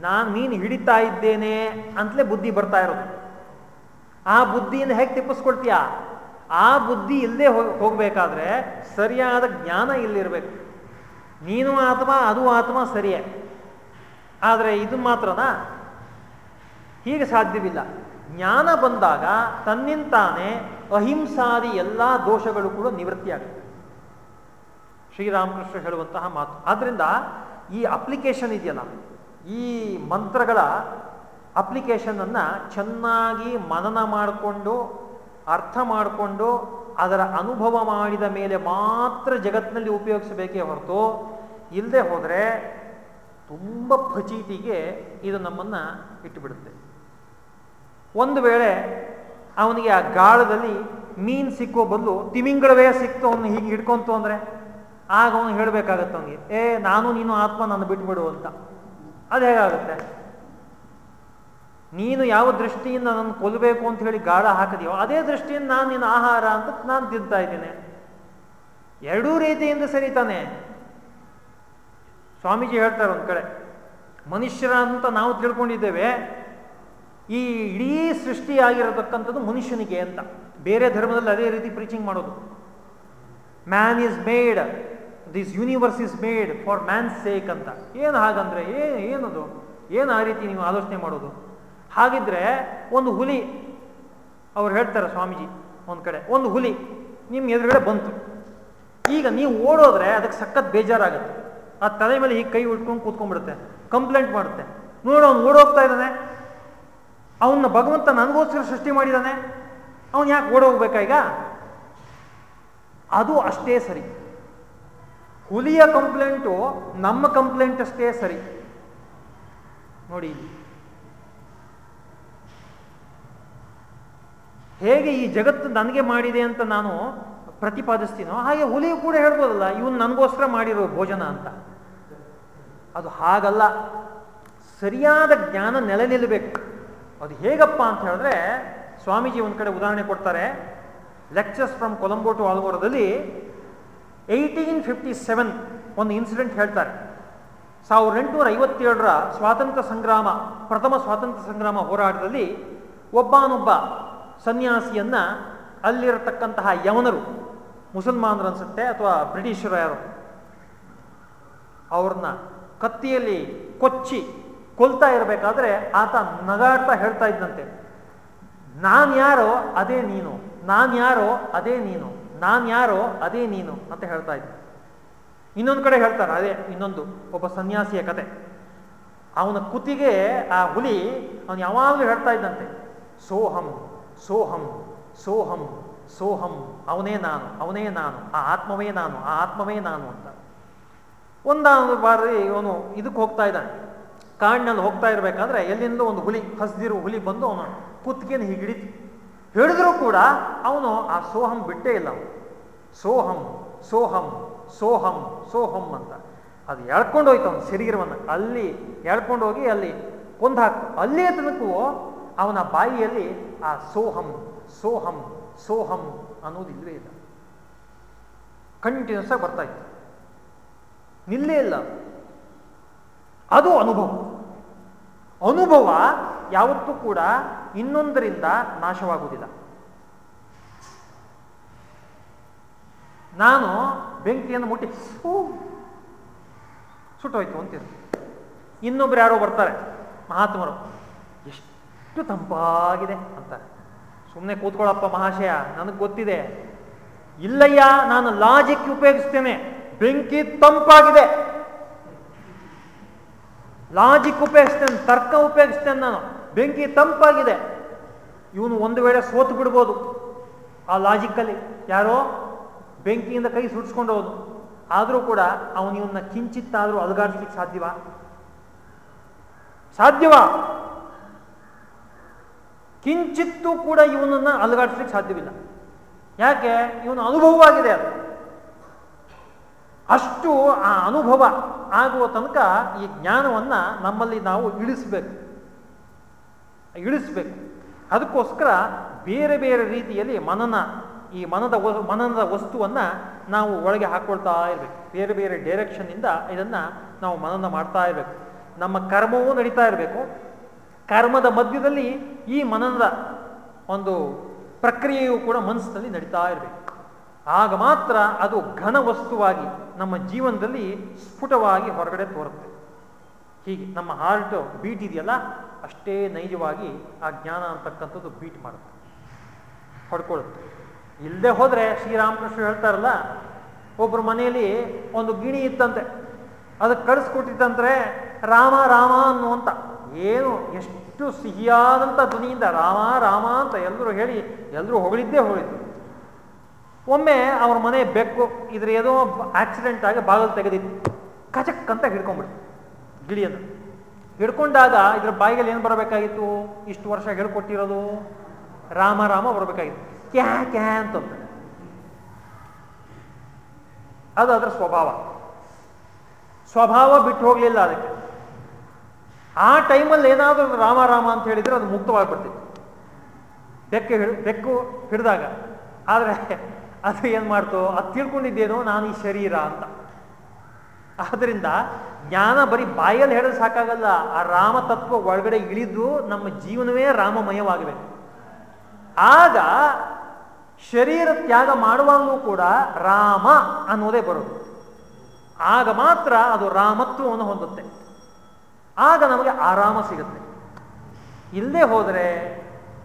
[SPEAKER 1] ನಾನು ನೀನು ಹಿಡಿತಾ ಇದ್ದೇನೆ ಅಂತಲೇ ಬುದ್ಧಿ ಬರ್ತಾ ಇರೋದು. ಆ ಬುದ್ಧಿಯನ್ನು ಹೇಗೆ ತಿಪ್ಪಿಸ್ಕೊಡ್ತೀಯಾ ಆ ಬುದ್ಧಿ ಇಲ್ಲದೆ ಹೋಗಬೇಕಾದ್ರೆ ಸರಿಯಾದ ಜ್ಞಾನ ಇಲ್ಲಿರಬೇಕು. ನೀನು ಆತ್ಮ, ಅದು ಆತ್ಮ ಸರಿಯೇ. ಆದರೆ ಇದು ಮಾತ್ರನಾ? ಹೀಗೆ ಸಾಧ್ಯವಿಲ್ಲ. ಜ್ಞಾನ ಬಂದಾಗ ತನ್ನಿಂತಾನೆ ಅಹಿಂಸಾದಿ ಎಲ್ಲ ದೋಷಗಳು ಕೂಡ ನಿವೃತ್ತಿಯಾಗುತ್ತೆ ಶ್ರೀರಾಮಕೃಷ್ಣ ಹೇಳುವಂತಹ ಮಾತು. ಆದ್ರಿಂದ ಈ ಅಪ್ಲಿಕೇಶನ್ ಇದೆಯಲ್ಲ, ಈ ಮಂತ್ರಗಳ ಅಪ್ಲಿಕೇಶನನ್ನು ಚೆನ್ನಾಗಿ ಮನನ ಮಾಡಿಕೊಂಡು ಅರ್ಥ ಮಾಡಿಕೊಂಡು ಅದರ ಅನುಭವ ಮಾಡಿದ ಮೇಲೆ ಮಾತ್ರ ಜಗತ್ತಿನಲ್ಲಿ ಉಪಯೋಗಿಸಬೇಕೇ ಹೊರತು ಇಲ್ಲದೆ ಹೋದರೆ ತುಂಬ ಫಚೀತಿಗೆ ಇದು ನಮ್ಮನ್ನು ಇಟ್ಟುಬಿಡುತ್ತೆ. ಒಂದು ವೇಳೆ ಅವನಿಗೆ ಆ ಗಾಳದಲ್ಲಿ ಮೀನು ಸಿಕ್ಕೋ ಬದಲು ತಿಮಿಂಗಳವೇ ಸಿಕ್ತು ಅವನು ಹೀಗೆ ಹಿಡ್ಕೊಂತು ಅಂದರೆ ಆಗ ಅವನು ಹೇಳಬೇಕಾಗತ್ತೆ ಅವನಿಗೆ, ಏ, ನಾನು ನೀನು ಆತ್ಮ, ನಾನು ಬಿಟ್ಬಿಡು ಅಂತ. ಅದು ಹೇಗಾಗುತ್ತೆ? ನೀನು ಯಾವ ದೃಷ್ಟಿಯಿಂದ ನನ್ನ ಕೊಲ್ಲಬೇಕು ಅಂತ ಹೇಳಿ ಗಾಳ ಹಾಕಿದೆಯೋ, ಅದೇ ದೃಷ್ಟಿಯಿಂದ ನಾನು ನಿನ್ನ ಆಹಾರ ಅಂತ ನಾನು ತಿಂತಾ ಇದ್ದೇನೆ. ಎರಡೂ ರೀತಿಯಿಂದ ಸರಿತಾನೆ ಸ್ವಾಮೀಜಿ ಹೇಳ್ತಾರೆ ಒಂದು ಕಡೆ, ಮನುಷ್ಯರ ಅಂತ ನಾವು ತಿಳ್ಕೊಂಡಿದ್ದೇವೆ, ಈ ಇಡೀ ಸೃಷ್ಟಿಯಾಗಿರತಕ್ಕಂಥದ್ದು ಮನುಷ್ಯನಿಗೆ ಅಂತ. ಬೇರೆ ಧರ್ಮದಲ್ಲಿ ಅದೇ ರೀತಿ ಪ್ರೀಚಿಂಗ್ ಮಾಡೋದು. Man is made this universe is made for man sake ಅಂತ. ಏನು ಹಾಗಂದ್ರೆ ಏನು ಏನದು? ಏನು ಆ ರೀತಿ ನೀವು ಆಲೋಚನೆ ಮಾಡೋದು? ಹಾಗಿದ್ರೆ ಒಂದು ಹುಲಿ, ಅವ್ರು ಹೇಳ್ತಾರೆ ಸ್ವಾಮೀಜಿ, ಒಂದು ಕಡೆ, ಒಂದು ಹುಲಿ ನಿಮ್ಮ ಎದುರುಗಡೆ ಬಂತು. ಈಗ ನೀವು ಓಡೋದ್ರೆ ಅದಕ್ಕೆ ಸಖತ್ ಬೇಜಾರಾಗುತ್ತೆ. ಆ ತಲೆ ಮೇಲೆ ಹೀಗೆ ಕೈ ಉಟ್ಕೊಂಡು ಕೂತ್ಕೊಂಡ್ಬಿಡುತ್ತೆ, ಕಂಪ್ಲೇಂಟ್ ಮಾಡುತ್ತೆ. ನೋಡು, ಅವ್ನು ಓಡೋಗ್ತಾ ಇದ್ದಾನೆ. ಅವನ್ನ ಭಗವಂತ ನನಗೋಸ್ಕರ ಸೃಷ್ಟಿ ಮಾಡಿದ್ದಾನೆ ಅವನು ಯಾಕೆ ಓಡೋಗ್ಬೇಕಾ ಈಗ? ಅದು ಅಷ್ಟೇ ಸರಿ. ಹುಲಿಯ ಕಂಪ್ಲೇಂಟು ನಮ್ಮ ಕಂಪ್ಲೇಂಟ್ ಅಷ್ಟೇ ಸರಿ. ನೋಡಿ ಹೇಗೆ ಈ ಜಗತ್ತು ನನಗೆ ಮಾಡಿದೆ ಅಂತ ನಾನು ಪ್ರತಿಪಾದಿಸ್ತೀನೋ, ಹಾಗೆ ಹುಲಿಯು ಕೂಡ ಹೇಳ್ಬೋದಲ್ಲ, ಇವನು ನನಗೋಸ್ಕರ ಮಾಡಿರೋ ಭೋಜನ ಅಂತ. ಅದು ಹಾಗಲ್ಲ. ಸರಿಯಾದ ಜ್ಞಾನ ನೆಲೆ ನಿಲ್ಲಬೇಕು ಅದು ಹೇಗಪ್ಪ ಅಂತ ಹೇಳಿದ್ರೆ, ಸ್ವಾಮೀಜಿ ಒಂದು ಕಡೆ ಉದಾಹರಣೆ ಕೊಡ್ತಾರೆ. ಲೆಕ್ಚರ್ಸ್ ಫ್ರಮ್ ಕೊಲಂಬೋ ಟು ಆಲ್ಮೋರದಲ್ಲಿ ಏಯ್ಟೀನ್ ಫಿಫ್ಟಿ ಸೆವೆನ್ ಒಂದು ಇನ್ಸಿಡೆಂಟ್ ಹೇಳ್ತಾರೆ. ಸಾವಿರದ ಎಂಟುನೂರ ಐವತ್ತೇಳರ ಸ್ವಾತಂತ್ರ್ಯ ಸಂಗ್ರಾಮ, ಪ್ರಥಮ ಸ್ವಾತಂತ್ರ್ಯ ಸಂಗ್ರಾಮ ಹೋರಾಟದಲ್ಲಿ ಒಬ್ಬನೊಬ್ಬ ಸನ್ಯಾಸಿಯನ್ನ ಅಲ್ಲಿರತಕ್ಕಂತಹ ಯವನರು ಮುಸಲ್ಮಾನರು ಅನ್ಸುತ್ತೆ ಅಥವಾ ಬ್ರಿಟಿಷರು ಯಾರು? ಅವ್ರನ್ನ ಕತ್ತಿಯಲ್ಲಿ ಕೊಚ್ಚಿ ಕೊಲ್ತಾ ಇರಬೇಕಾದ್ರೆ ಆತ ನಗಾಡ್ತಾ ಹೇಳ್ತಾ ಇದ್ದಂತೆ. ನಾನು ಯಾರೋ ಅದೇ ನೀನು, ನಾನು ಯಾರೋ ಅದೇ ನೀನು, ನಾನು ಯಾರೋ ಅದೇ ನೀನು ಅಂತ ಹೇಳ್ತಾ ಇದ್ದ. ಇನ್ನೊಂದು ಕಡೆ ಹೇಳ್ತಾರೆ ಅದೇ ಇನ್ನೊಂದು ಒಬ್ಬ ಸನ್ಯಾಸಿಯ ಕತೆ. ಅವನ ಕುತ್ತಿಗೆ ಆ ಹುಲಿ, ಅವನು ಯಾವಾಗಲೂ ಹೇಳ್ತಾ ಇದ್ದಂತೆ, ಸೋಹಂ. ಸೋಹಂ ಸೋಹಂ ಸೋಹಂ, ಅವನೇ ನಾನು ಅವನೇ ನಾನು, ಆ ಆತ್ಮವೇ ನಾನು, ಆ ಆತ್ಮವೇ ನಾನು ಅಂತ. ಒಂದಾನು ಬಾರಿ ಇವನು ಇದಕ್ಕೆ ಹೋಗ್ತಾ ಇದ್ದಾನೆ. ಕಾಡಿನಲ್ಲಿ ಹೋಗ್ತಾ ಇರಬೇಕಾದ್ರೆ ಎಲ್ಲಿಂದ ಒಂದು ಹುಲಿ, ಹಸ್ದಿರೋ ಹುಲಿ ಬಂದು ಅವನು ಕುತ್ತಿಗೆನ ಹಿಡಿತು. ಹಿಡಿದ್ರೂ ಕೂಡ ಅವನು ಆ ಸೋಹಂ ಬಿಟ್ಟೇ ಇಲ್ಲ ಸೋಹಂ ಸೋಹಂ ಸೋಹಂ ಸೋಹಂ ಅಂತ. ಅದು ಎಳ್ಕೊಂಡು ಹೋಯ್ತು ಅವನು ಶರೀರವನ್ನು. ಅಲ್ಲಿ ಎಳ್ಕೊಂಡು ಹೋಗಿ ಅಲ್ಲಿ ಕೊಂದು ಹಾಕ್ತು ಅಲ್ಲಿಯ ತನಕೂ ಅವನ ಬಾಯಿಯಲ್ಲಿ ಆ ಸೋಹಂ ಸೋಹಂ ಸೋಹಂ ಅನ್ನೋದು ಇಲ್ಲವೇ ಇಲ್ಲ. ಕಂಟಿನ್ಯೂಸ್ ಆಗಿ ಬರ್ತಾ ಇತ್ತು. ನಿಲ್ಲೇ ಇಲ್ಲ. ಅದು ಅನುಭವ. ಅನುಭವ ಯಾವತ್ತೂ ಕೂಡ ಇನ್ನೊಂದರಿಂದ ನಾಶವಾಗುವುದಿಲ್ಲ. ನಾನು ಬೆಂಕಿಯನ್ನು ಮುಟ್ಟಿ, ಹೂ, ಸುಟ್ಟೋಯ್ತು ಅಂತೀರ ಇನ್ನೊಬ್ರು ಯಾರೋ ಬರ್ತಾರೆ, ಮಹಾತ್ಮರು. ಎಷ್ಟು ತಂಪಾಗಿದೆ ಅಂತ. ಸುಮ್ಮನೆ ಕೂತ್ಕೊಳ್ಳಪ್ಪ ಮಹಾಶಯ, ನನಗೆ ಗೊತ್ತಿದೆ. ಇಲ್ಲಯ್ಯ, ನಾನು ಲಾಜಿಕ್ ಉಪಯೋಗಿಸ್ತೇನೆ. ಬೆಂಕಿ ತಂಪಾಗಿದೆ. ಲಾಜಿಕ್ ಉಪಯೋಗಿಸ್ತೇನೆ, ತರ್ಕ ಉಪಯೋಗಿಸ್ತೇನೆ ನಾನು. ಬೆಂಕಿ ತಂಪಾಗಿದೆ. ಇವನು ಒಂದು ವೇಳೆ ಸೋತು ಬಿಡ್ಬೋದು. ಆ ಲಾಜಿಕ್ಕಲ್ಲಿ ಯಾರೋ ಬೆಂಕಿಯಿಂದ ಕೈ ಸುಡಿಸ್ಕೊಂಡು ಹೋದು ಆದರೂ ಕೂಡ ಅವನು ಇವನ್ನ ಕಿಂಚಿತ್ತಾದರೂ ಅಲುಗಾಡಿಸ್ಲಿಕ್ಕೆ ಸಾಧ್ಯವಾ? ಸಾಧ್ಯವಾ? ಕಿಂಚಿತ್ತೂ ಕೂಡ ಇವನನ್ನು ಅಲುಗಾಡಿಸ್ಲಿಕ್ಕೆ ಸಾಧ್ಯವಿಲ್ಲ. ಯಾಕೆ? ಇವನು ಅನುಭವವಾಗಿದೆ ಅದು. ಅಷ್ಟು ಆ ಅನುಭವ ಆಗುವ ತನಕ ಈ ಜ್ಞಾನವನ್ನ ನಮ್ಮಲ್ಲಿ ನಾವು ಇಳಿಸ್ಬೇಕು. ಇಳಿಸ್ಬೇಕು. ಅದಕ್ಕೋಸ್ಕರ ಬೇರೆ ಬೇರೆ ರೀತಿಯಲ್ಲಿ ಮನನ, ಈ ಮನದ ಮನನದ ವಸ್ತುವನ್ನ ನಾವು ಒಳಗೆ ಹಾಕ್ಕೊಳ್ತಾ ಇರಬೇಕು. ಬೇರೆ ಬೇರೆ ಡೈರೆಕ್ಷನ್ನಿಂದ ಇದನ್ನ ನಾವು ಮನನ ಮಾಡ್ತಾ ಇರಬೇಕು. ನಮ್ಮ ಕರ್ಮವೂ ನಡೀತಾ ಇರಬೇಕು. ಕರ್ಮದ ಮಧ್ಯದಲ್ಲಿ ಈ ಮನನದ ಒಂದು ಪ್ರಕ್ರಿಯೆಯು ಕೂಡ ಮನಸ್ಸಿನಲ್ಲಿ ನಡೀತಾ ಇರಬೇಕು. ಆಗ ಮಾತ್ರ ಅದು ಘನ ವಸ್ತುವಾಗಿ ನಮ್ಮ ಜೀವನದಲ್ಲಿ ಸ್ಫುಟವಾಗಿ ಹೊರಗಡೆ ತೋರುತ್ತೆ. ಹೀಗೆ ನಮ್ಮ ಹಾರ್ಟ್ ಬೀಟ್ ಇದೆಯಲ್ಲ ಅಷ್ಟೇ ನೈಜವಾಗಿ ಆ ಜ್ಞಾನ ಅಂತಕ್ಕಂಥದ್ದು ಬೀಟ್ ಮಾಡುತ್ತೆ. ಹೊಡ್ಕೊಳ್ಳುತ್ತೆ. ಇಲ್ಲದೆ ಹೋದರೆ ಶ್ರೀರಾಮಕೃಷ್ಣ ಹೇಳ್ತಾರಲ್ಲ ಒಬ್ಬರು ಮನೆಯಲ್ಲಿ ಒಂದು ಗಿಣಿ ಇತ್ತಂತೆ, ಅದಕ್ಕೆ ಕಳಿಸ್ಕೊಟ್ಟಿತ್ತಂದ್ರೆ ರಾಮ ರಾಮ ಅನ್ನುವಂತ ಏನು ಎಷ್ಟು ಸಿಹಿಯಾದಂಥ ಧ್ವನಿಯಿಂದ ರಾಮ ರಾಮ ಅಂತ ಎಲ್ಲರೂ ಹೇಳಿ ಎಲ್ಲರೂ ಹೊಗಳಿದ್ದೇ ಹೊಗಳಿದ್ರು ಒಮ್ಮೆ ಅವ್ರ ಮನೆ ಬೆಕ್ಕು ಇದ್ರ ಏನೋ ಆಕ್ಸಿಡೆಂಟ್ ಆಗಿ ಬಾಗಿಲು ತೆಗೆದಿತ್ತು. ಕಚಕ್ ಅಂತ ಹಿಡ್ಕೊಂಡ್ಬಿಡ್ತು ಗಿಳಿಯನ್ನು. ಹಿಡ್ಕೊಂಡಾಗ ಇದ್ರ ಬಾಯಿಗೆ ಏನು ಬರಬೇಕಾಗಿತ್ತು? ಇಷ್ಟು ವರ್ಷ ಹೇಳ್ಕೊಟ್ಟಿರೋದು. ರಾಮ ರಾಮ ಬರಬೇಕಾಗಿತ್ತು. ಕ್ಯಾ ಕ್ಯಾ ಅಂತ ಅದು ಅದರ ಸ್ವಭಾವ. ಸ್ವಭಾವ ಬಿಟ್ಟು ಹೋಗಲಿಲ್ಲ ಅದಕ್ಕೆ. ಆ ಟೈಮಲ್ಲಿ ಏನಾದರೂ ರಾಮ ರಾಮ ಅಂತ ಹೇಳಿದರೆ ಅದು ಮುಕ್ತವಾಗಿಬಿಡ್ತಿತ್ತು. ಬೆಕ್ಕು ಹಿಡ್, ಬೆಕ್ಕು ಹಿಡಿದಾಗ. ಆದರೆ ಅದು ಏನು ಮಾಡ್ತು? ಅದು ತಿಳ್ಕೊಂಡಿದ್ದೇನೋ ನಾನು ಈ ಶರೀರ ಅಂತ. ಆದ್ದರಿಂದ ಜ್ಞಾನ ಬರೀ ಬಾಯಲ್ಲಿ ಹೇಳಿದ್ರೆ ಸಾಕಾಗಲ್ಲ. ಆ ರಾಮ ತತ್ವ ಒಳಗಡೆ ಇಳಿದು ನಮ್ಮ ಜೀವನವೇ ರಾಮಮಯವಾಗಬೇಕು. ಆಗ ಶರೀರ ತ್ಯಾಗ ಮಾಡುವಾಗಲೂ ಕೂಡ ರಾಮ ಅನ್ನೋದೇ ಬರೋದು. ಆಗ ಮಾತ್ರ ಅದು ರಾಮತ್ವವನ್ನು ಹೊಂದುತ್ತೆ. ಆಗ ನಮಗೆ ಆರಾಮ ಸಿಗುತ್ತೆ. ಇಲ್ಲದೆ ಹೋದರೆ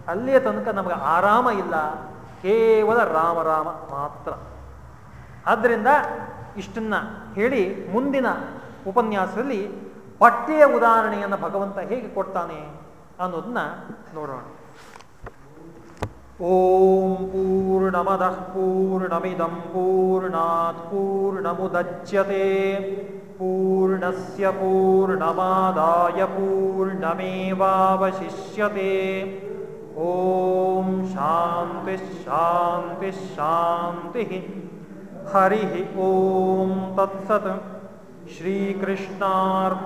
[SPEAKER 1] ಅಲ್ಲಿಯ ತನಕ ನಮಗೆ ಆರಾಮ ಇಲ್ಲ. ಕೇವಲ ರಾಮ ರಾಮ ಮಾತ್ರ. ಆದ್ದರಿಂದ ಇಷ್ಟನ್ನ ಹೇಳಿ ಮುಂದಿನ ಉಪನ್ಯಾಸದಲ್ಲಿ ಬಟ್ಟೆಯ ಉದಾಹರಣೆಯನ್ನು ಭಗವಂತ ಹೇಗೆ ಕೊಡ್ತಾನೆ ಅನ್ನೋದನ್ನ ನೋಡೋಣ. ಓಂ ಪೂರ್ಣಮದಃ पूर्णमिदं ಪೂರ್ಣಾತ್ ಪೂರ್ಣಮುದಚ್ಯತೆ ಪೂರ್ಣಸ್ಯ ಪೂರ್ಣಮಾದಾಯ ಪೂರ್ಣಮೇವಾವಶಿಷ್ಯತೆ ಓಂ ಶಾಂತಿ ಶಾಂತಿ ಶಾಂತಿ ಹರಿ ಓಂ ತತ್ಸತ್ ಶ್ರೀಕೃಷ್ಣಾರ್ಪಣಮಸ್ತು